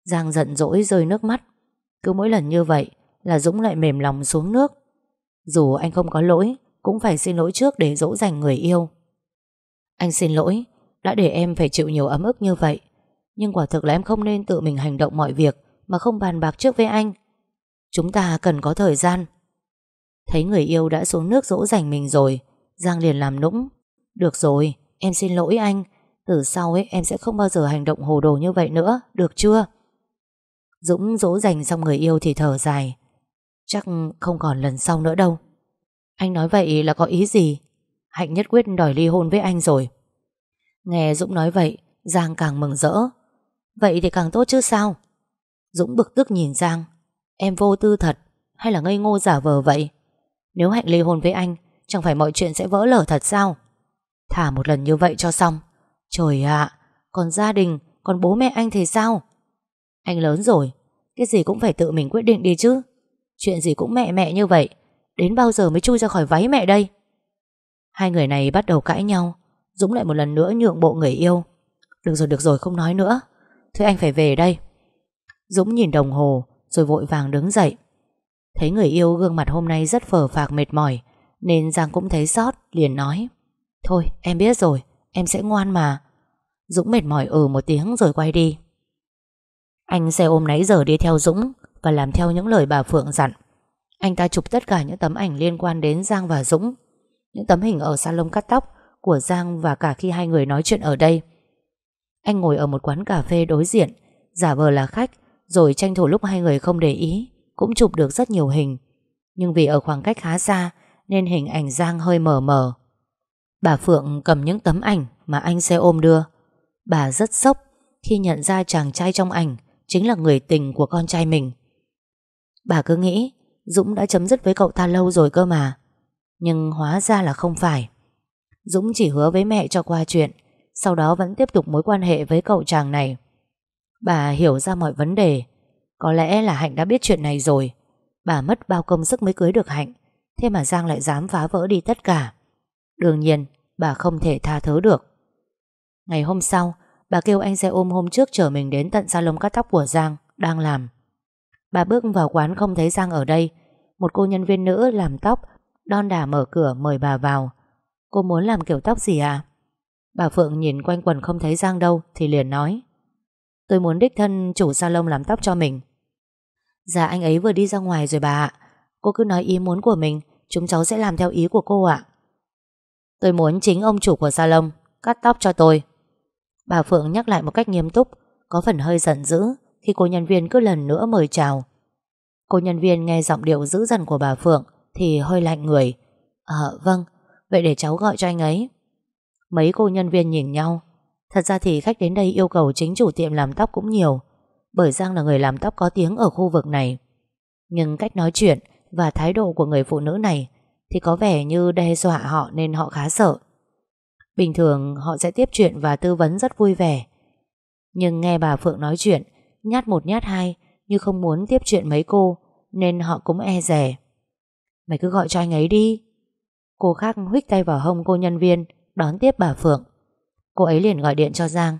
Giang giận dỗi rơi nước mắt. Cứ mỗi lần như vậy Là Dũng lại mềm lòng xuống nước. Dù anh không có lỗi, Cũng phải xin lỗi trước để dỗ dành người yêu. Anh xin lỗi Đã để em phải chịu nhiều ấm ức như vậy. Nhưng quả thực là em không nên tự mình hành động mọi việc Mà không bàn bạc trước với anh. Chúng ta cần có thời gian. Thấy người yêu đã xuống nước dỗ dành mình rồi Giang liền làm nũng. Được rồi, em xin lỗi anh. Từ sau ấy em sẽ không bao giờ hành động hồ đồ như vậy nữa Được chưa? Dũng dỗ dành xong người yêu thì thở dài. Chắc không còn lần sau nữa đâu. Anh nói vậy là có ý gì? Hạnh nhất quyết đòi ly hôn với anh rồi. Nghe Dũng nói vậy, Giang càng mừng rỡ. Vậy thì càng tốt chứ sao? Dũng bực tức nhìn Giang. Em vô tư thật, hay là ngây ngô giả vờ vậy? Nếu Hạnh ly hôn với anh, Chẳng phải mọi chuyện sẽ vỡ lở thật sao? Thả một lần như vậy cho xong. Trời ạ, Còn gia đình, Còn bố mẹ anh thì sao? Anh lớn rồi, Cái gì cũng phải tự mình quyết định đi chứ. Chuyện gì cũng mẹ mẹ như vậy, Đến bao giờ mới chui ra khỏi váy mẹ đây? Hai người này bắt đầu cãi nhau, Dũng lại một lần nữa nhượng bộ người yêu. Được rồi được rồi, không nói nữa. Thôi anh phải về đây. Dũng nhìn đồng hồ, Rồi vội vàng đứng dậy. Thấy người yêu gương mặt hôm nay rất phờ phạc mệt mỏi, Nên Giang cũng thấy sót Liền nói, Thôi, em biết rồi, Em sẽ ngoan mà. Dũng mệt mỏi ừ một tiếng rồi quay đi. Anh xe ôm nãy giờ đi theo Dũng Và làm theo những lời bà Phượng dặn. Anh ta chụp tất cả những tấm ảnh liên quan đến Giang và Dũng. Những tấm hình ở salon cắt tóc Của Giang và cả khi hai người nói chuyện ở đây Anh ngồi ở một quán cà phê đối diện, Giả vờ là khách, Rồi tranh thủ lúc hai người không để ý, Cũng chụp được rất nhiều hình Nhưng vì ở khoảng cách khá xa, Nên hình ảnh Giang hơi mờ mờ Bà Phượng cầm những tấm ảnh mà anh xe ôm đưa. Bà rất sốc khi nhận ra chàng trai trong ảnh chính là người tình của con trai mình. Bà cứ nghĩ, Dũng đã chấm dứt với cậu ta lâu rồi cơ mà. Nhưng hóa ra là không phải. Dũng chỉ hứa với mẹ cho qua chuyện, sau đó vẫn tiếp tục mối quan hệ với cậu chàng này. Bà hiểu ra mọi vấn đề. Có lẽ là Hạnh đã biết chuyện này rồi. Bà mất bao công sức mới cưới được Hạnh. Thế mà Giang lại dám phá vỡ đi tất cả. Đương nhiên bà không thể tha thứ được Ngày hôm sau Bà kêu anh xe ôm hôm trước chở mình đến tận salon cắt tóc của Giang Đang làm Bà bước vào quán không thấy Giang ở đây Một cô nhân viên nữ làm tóc Đon đả mở cửa mời bà vào. Cô muốn làm kiểu tóc gì à Bà Phượng nhìn quanh quần không thấy Giang đâu, Thì liền nói. Tôi muốn đích thân chủ salon làm tóc cho mình. Dạ anh ấy vừa đi ra ngoài rồi bà ạ. Cô cứ nói ý muốn của mình, Chúng cháu sẽ làm theo ý của cô ạ. Tôi muốn chính ông chủ của salon, Cắt tóc cho tôi. Bà Phượng nhắc lại một cách nghiêm túc, Có phần hơi giận dữ, Khi cô nhân viên cứ lần nữa mời chào. Cô nhân viên nghe giọng điệu dữ dằn của bà Phượng thì hơi lạnh người Ờ vâng Vậy để cháu gọi cho anh ấy Mấy cô nhân viên nhìn nhau Thật ra thì khách đến đây yêu cầu chính chủ tiệm làm tóc cũng nhiều Bởi Giang là người làm tóc có tiếng ở khu vực này Nhưng cách nói chuyện Và thái độ của người phụ nữ này thì có vẻ như đe dọa họ nên họ khá sợ. Bình thường họ sẽ tiếp chuyện và tư vấn rất vui vẻ. Nhưng nghe bà Phượng nói chuyện, nhát một nhát hai, như không muốn tiếp chuyện mấy cô, nên họ cũng e rè. Mày cứ gọi cho anh ấy đi. Cô khác huých tay vào hông cô nhân viên, đón tiếp bà Phượng. Cô ấy liền gọi điện cho Giang.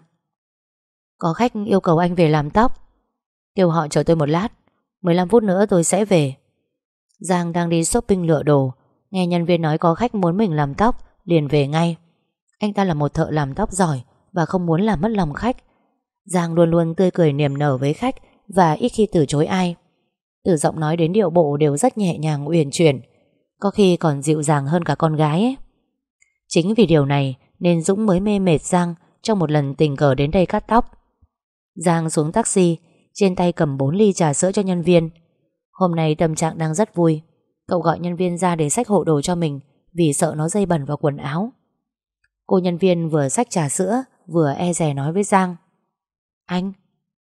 Có khách yêu cầu anh về làm tóc. Kêu họ chờ tôi một lát, 15 phút nữa tôi sẽ về. Giang đang đi shopping lựa đồ, Nghe nhân viên nói có khách muốn mình làm tóc Liền về ngay Anh ta là một thợ làm tóc giỏi Và không muốn làm mất lòng khách Giang luôn luôn tươi cười niềm nở với khách Và ít khi từ chối ai từ giọng nói đến điệu bộ đều rất nhẹ nhàng, uyển chuyển. Có khi còn dịu dàng hơn cả con gái ấy. Chính vì điều này Nên Dũng mới mê mệt Giang Trong một lần tình cờ đến đây cắt tóc. Giang xuống taxi, Trên tay cầm 4 ly trà sữa cho nhân viên. Hôm nay tâm trạng đang rất vui. Cậu gọi nhân viên ra để xách hộ đồ cho mình Vì sợ nó dây bẩn vào quần áo. Cô nhân viên vừa xách trà sữa, Vừa e rè nói với Giang. Anh,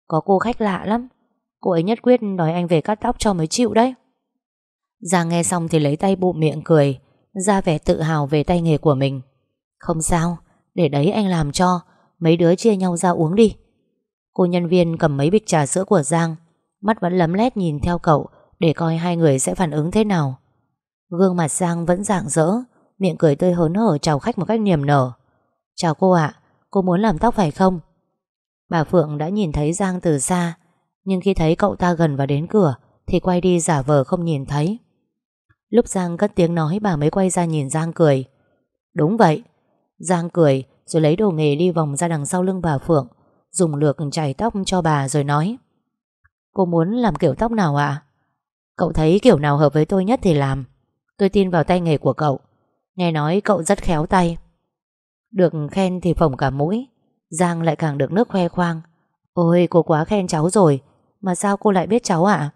Có cô khách lạ lắm. Cô ấy nhất quyết đòi anh về cắt tóc cho mới chịu đấy. Giang nghe xong thì lấy tay bụng miệng cười, Ra vẻ tự hào về tay nghề của mình. Không sao, Để đấy anh làm cho, Mấy đứa chia nhau ra uống đi. Cô nhân viên cầm mấy bịch trà sữa của Giang, Mắt vẫn lấm lét nhìn theo cậu Để coi hai người sẽ phản ứng thế nào. Gương mặt Giang vẫn rạng rỡ, Miệng cười tươi hớn hở chào khách một cách niềm nở. Chào cô ạ, Cô muốn làm tóc phải không? Bà Phượng đã nhìn thấy Giang từ xa nhưng khi thấy cậu ta gần và đến cửa, Thì quay đi giả vờ không nhìn thấy. Lúc Giang cất tiếng nói, Bà mới quay ra nhìn Giang cười. Đúng vậy. Giang cười, rồi lấy đồ nghề đi vòng ra đằng sau lưng bà Phượng, Dùng lược chảy tóc cho bà rồi nói. Cô muốn làm kiểu tóc nào ạ? Cậu thấy kiểu nào hợp với tôi nhất thì làm. Tôi tin vào tay nghề của cậu. Nghe nói cậu rất khéo tay. Được khen thì phồng cả mũi. Giang lại càng được nước khoe khoang. Ôi, cô quá khen cháu rồi. Mà sao cô lại biết cháu ạ?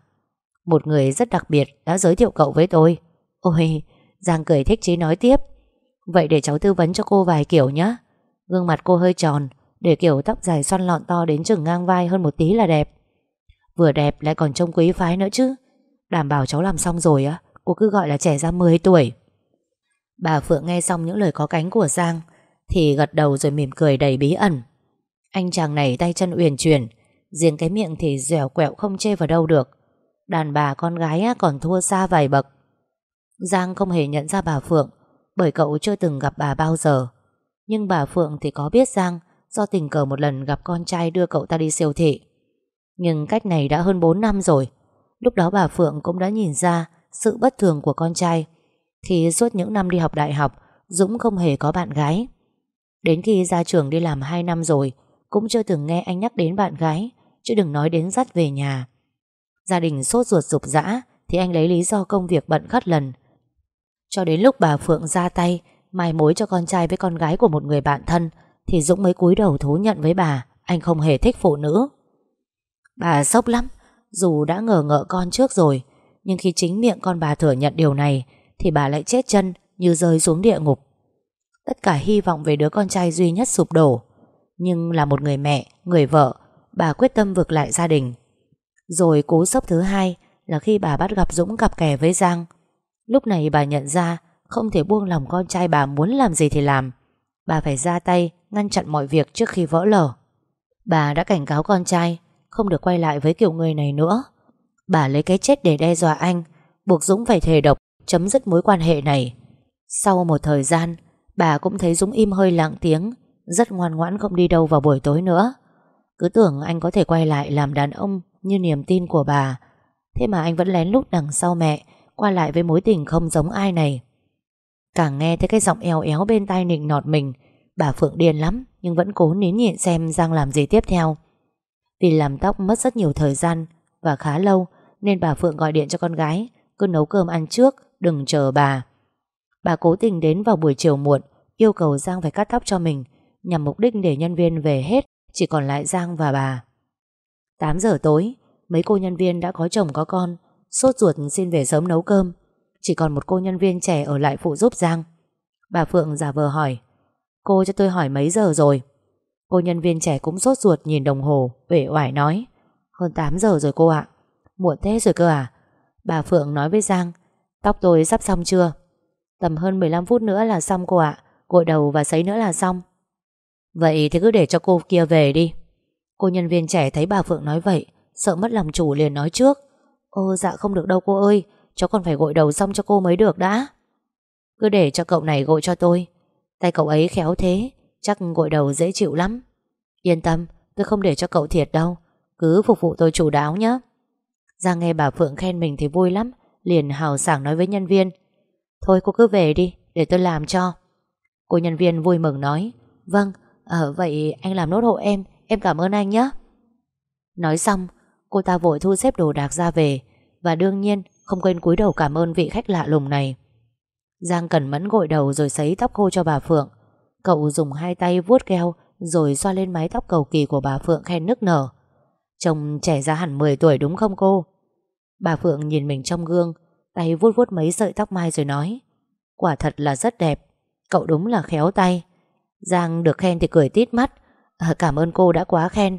Một người rất đặc biệt đã giới thiệu cậu với tôi. Ôi, Giang cười thích chí nói tiếp. Vậy để cháu tư vấn cho cô vài kiểu nhé Gương mặt cô hơi tròn, Để kiểu tóc dài xoăn lọn to đến chừng ngang vai hơn một tí là đẹp. Vừa đẹp lại còn trông quý phái nữa chứ. Đảm bảo cháu làm xong rồi á, Cô cứ gọi là trẻ ra 10 tuổi. Bà Phượng nghe xong những lời có cánh của Giang, Thì gật đầu rồi mỉm cười đầy bí ẩn. Anh chàng này tay chân uyển chuyển Riêng cái miệng thì dẻo quẹo không chê vào đâu được. Đàn bà con gái á, còn thua xa vài bậc. Giang không hề nhận ra bà Phượng Bởi cậu chưa từng gặp bà bao giờ. Nhưng bà Phượng thì có biết Giang Do tình cờ một lần gặp con trai đưa cậu ta đi siêu thị. Nhưng cách này đã hơn 4 năm rồi. Lúc đó bà Phượng cũng đã nhìn ra Sự bất thường của con trai. Khi suốt những năm đi học đại học Dũng không hề có bạn gái. Đến khi ra trường đi làm 2 năm rồi Cũng chưa từng nghe anh nhắc đến bạn gái. Chứ đừng nói đến dắt về nhà. Gia đình sốt ruột rục rã, Thì anh lấy lý do công việc bận khất lần. Cho đến lúc bà Phượng ra tay, Mai mối cho con trai với con gái của một người bạn thân, Thì Dũng mới cúi đầu thú nhận với bà, Anh không hề thích phụ nữ. Bà sốc lắm, Dù đã ngờ ngợ con trước rồi, Nhưng khi chính miệng con bà thừa nhận điều này, Thì bà lại chết chân Như rơi xuống địa ngục. Tất cả hy vọng về đứa con trai duy nhất sụp đổ. Nhưng là một người mẹ, Người vợ Bà quyết tâm vực lại gia đình. Rồi cú sốc thứ hai Là khi bà bắt gặp Dũng cặp kè với Giang. Lúc này bà nhận ra Không thể buông lòng con trai bà muốn làm gì thì làm. Bà phải ra tay Ngăn chặn mọi việc trước khi vỡ lở. Bà đã cảnh cáo con trai Không được quay lại với kiểu người này nữa. Bà lấy cái chết để đe dọa anh, Buộc Dũng phải thề độc, Chấm dứt mối quan hệ này. Sau một thời gian, Bà cũng thấy Dũng im hơi lặng tiếng, Rất ngoan ngoãn không đi đâu vào buổi tối nữa. Cứ tưởng anh có thể quay lại làm đàn ông Như niềm tin của bà. Thế mà anh vẫn lén lút đằng sau mẹ, Qua lại với mối tình không giống ai này. Càng nghe thấy cái giọng eo éo bên tai nịnh nọt mình, Bà Phượng điên lắm, Nhưng vẫn cố nín nhịn xem Giang làm gì tiếp theo. Vì làm tóc mất rất nhiều thời gian Và khá lâu, Nên bà Phượng gọi điện cho con gái, Cứ nấu cơm ăn trước, Đừng chờ bà. Bà cố tình đến vào buổi chiều muộn, Yêu cầu Giang phải cắt tóc cho mình, Nhằm mục đích để nhân viên về hết. Chỉ còn lại Giang và bà. 8 giờ tối, Mấy cô nhân viên đã có chồng có con. Sốt ruột xin về sớm nấu cơm. Chỉ còn một cô nhân viên trẻ ở lại phụ giúp Giang. Bà Phượng giả vờ hỏi, Cô cho tôi hỏi mấy giờ rồi? Cô nhân viên trẻ cũng sốt ruột nhìn đồng hồ, Uể oải nói, Hơn 8 giờ rồi cô ạ. Muộn thế rồi cơ à? Bà Phượng nói với Giang, Tóc tôi sắp xong chưa? Tầm hơn 15 phút nữa là xong cô ạ. Gội đầu và sấy nữa là xong. Vậy thì cứ để cho cô kia về đi. Cô nhân viên trẻ thấy bà Phượng nói vậy Sợ mất lòng chủ liền nói trước. Ô dạ không được đâu cô ơi Cháu còn phải gội đầu xong cho cô mới được đã. Cứ để cho cậu này gội cho tôi. Tay cậu ấy khéo thế Chắc gội đầu dễ chịu lắm. Yên tâm tôi không để cho cậu thiệt đâu Cứ phục vụ tôi chủ đáo nhé Giang nghe bà Phượng khen mình thì vui lắm Liền hào sảng nói với nhân viên. Thôi cô cứ về đi Để tôi làm cho. Cô nhân viên vui mừng nói Vâng, ở vậy anh làm nốt hộ em Em cảm ơn anh nhé. Nói xong, Cô ta vội thu xếp đồ đạc ra về Và đương nhiên không quên cúi đầu cảm ơn vị khách lạ lùng này. Giang cẩn mẫn gội đầu rồi sấy tóc khô cho bà Phượng. Cậu dùng hai tay vuốt keo Rồi xoa lên mái tóc cầu kỳ của bà Phượng khen nức nở. Trông trẻ ra hẳn 10 tuổi đúng không cô? Bà Phượng nhìn mình trong gương, Tay vuốt vuốt mấy sợi tóc mai rồi nói, Quả thật là rất đẹp. Cậu đúng là khéo tay. Giang được khen thì cười tít mắt. À, Cảm ơn cô đã quá khen.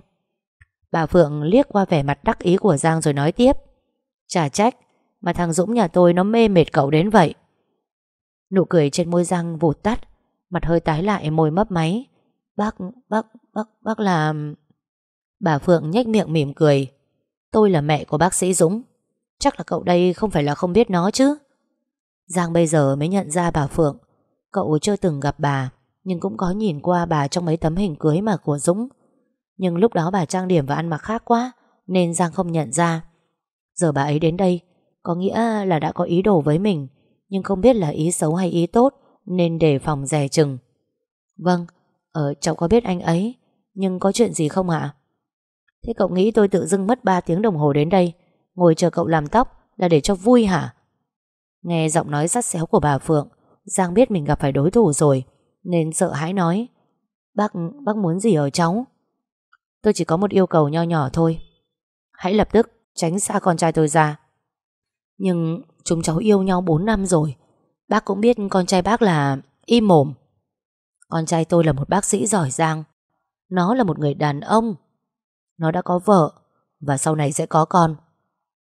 Bà Phượng liếc qua vẻ mặt đắc ý của Giang rồi nói tiếp. Chả trách Mà thằng Dũng nhà tôi nó mê mệt cậu đến vậy. Nụ cười trên môi Giang vụt tắt Mặt hơi tái lại môi mấp máy. Bác, bác, bác, bác là... Bà Phượng nhếch miệng mỉm cười. Tôi là mẹ của bác sĩ Dũng. Chắc là cậu đây không phải là không biết nó chứ. Giang bây giờ mới nhận ra bà Phượng. Cậu chưa từng gặp bà. Nhưng cũng có nhìn qua bà trong mấy tấm hình cưới mà của Dũng. Nhưng lúc đó bà trang điểm và ăn mặc khác quá, Nên Giang không nhận ra. Giờ bà ấy đến đây, Có nghĩa là đã có ý đồ với mình, Nhưng không biết là ý xấu hay ý tốt, Nên đề phòng rè chừng. Vâng Ờ cháu có biết anh ấy, Nhưng có chuyện gì không ạ? Thế cậu nghĩ tôi tự dưng mất 3 tiếng đồng hồ đến đây, Ngồi chờ cậu làm tóc Là để cho vui hả? Nghe giọng nói sắt xéo của bà Phượng, Giang biết mình gặp phải đối thủ rồi. Nên sợ hãi nói Bác, bác muốn gì ở cháu? Tôi chỉ có một yêu cầu nho nhỏ thôi. Hãy lập tức tránh xa con trai tôi ra. Nhưng chúng cháu yêu nhau 4 năm rồi Bác cũng biết con trai bác là im mồm. Con trai tôi là một bác sĩ giỏi giang. Nó là một người đàn ông. Nó đã có vợ Và sau này sẽ có con.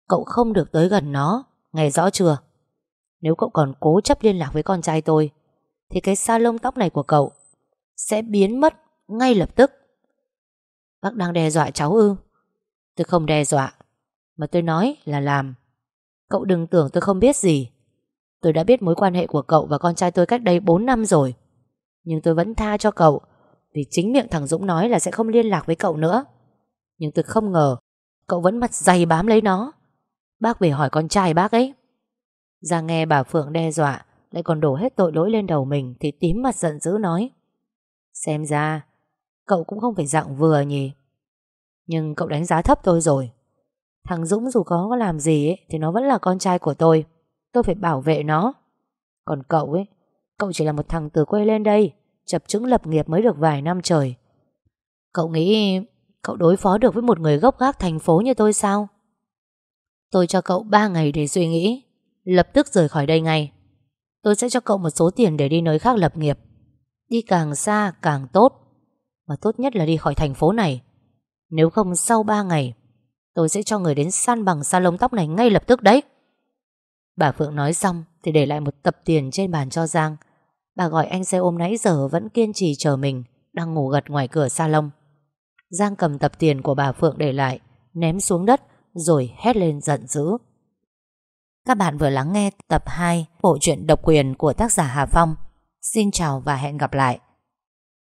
Cậu không được tới gần nó Nghe rõ chưa? Nếu cậu còn cố chấp liên lạc với con trai tôi thì cái sa lông tóc này của cậu Sẽ biến mất ngay lập tức. Bác đang đe dọa cháu ư? Tôi không đe dọa, Mà tôi nói là làm. Cậu đừng tưởng tôi không biết gì. Tôi đã biết mối quan hệ của cậu và con trai tôi cách đây 4 năm rồi. Nhưng tôi vẫn tha cho cậu, Vì chính miệng thằng Dũng nói là sẽ không liên lạc với cậu nữa. Nhưng tôi không ngờ, Cậu vẫn mặt dày bám lấy nó. Bác về hỏi con trai bác ấy. Ra nghe bà Phượng đe dọa lại còn đổ hết tội lỗi lên đầu mình Thì tím mặt giận dữ nói. Xem ra Cậu cũng không phải dạng vừa nhỉ. Nhưng cậu đánh giá thấp tôi rồi. Thằng Dũng dù có có làm gì ấy, Thì nó vẫn là con trai của tôi. Tôi phải bảo vệ nó. Còn cậu ấy Cậu chỉ là một thằng từ quê lên đây Chập chứng lập nghiệp mới được vài năm trời. Cậu nghĩ Cậu đối phó được với một người gốc gác thành phố như tôi sao? Tôi cho cậu 3 ngày để suy nghĩ Lập tức rời khỏi đây ngay. Tôi sẽ cho cậu một số tiền để đi nơi khác lập nghiệp. Đi càng xa, càng tốt. Mà tốt nhất là đi khỏi thành phố này. Nếu không, sau 3 ngày, Tôi sẽ cho người đến san bằng salon tóc này ngay lập tức đấy. Bà Phượng nói xong Thì để lại một tập tiền trên bàn cho Giang. Bà gọi anh xe ôm nãy giờ Vẫn kiên trì chờ mình, Đang ngủ gật ngoài cửa salon Giang cầm tập tiền của bà Phượng để lại, Ném xuống đất, rồi hét lên giận dữ. Các bạn vừa lắng nghe tập 2 bộ truyện độc quyền của tác giả Hà Phong. Xin chào và hẹn gặp lại.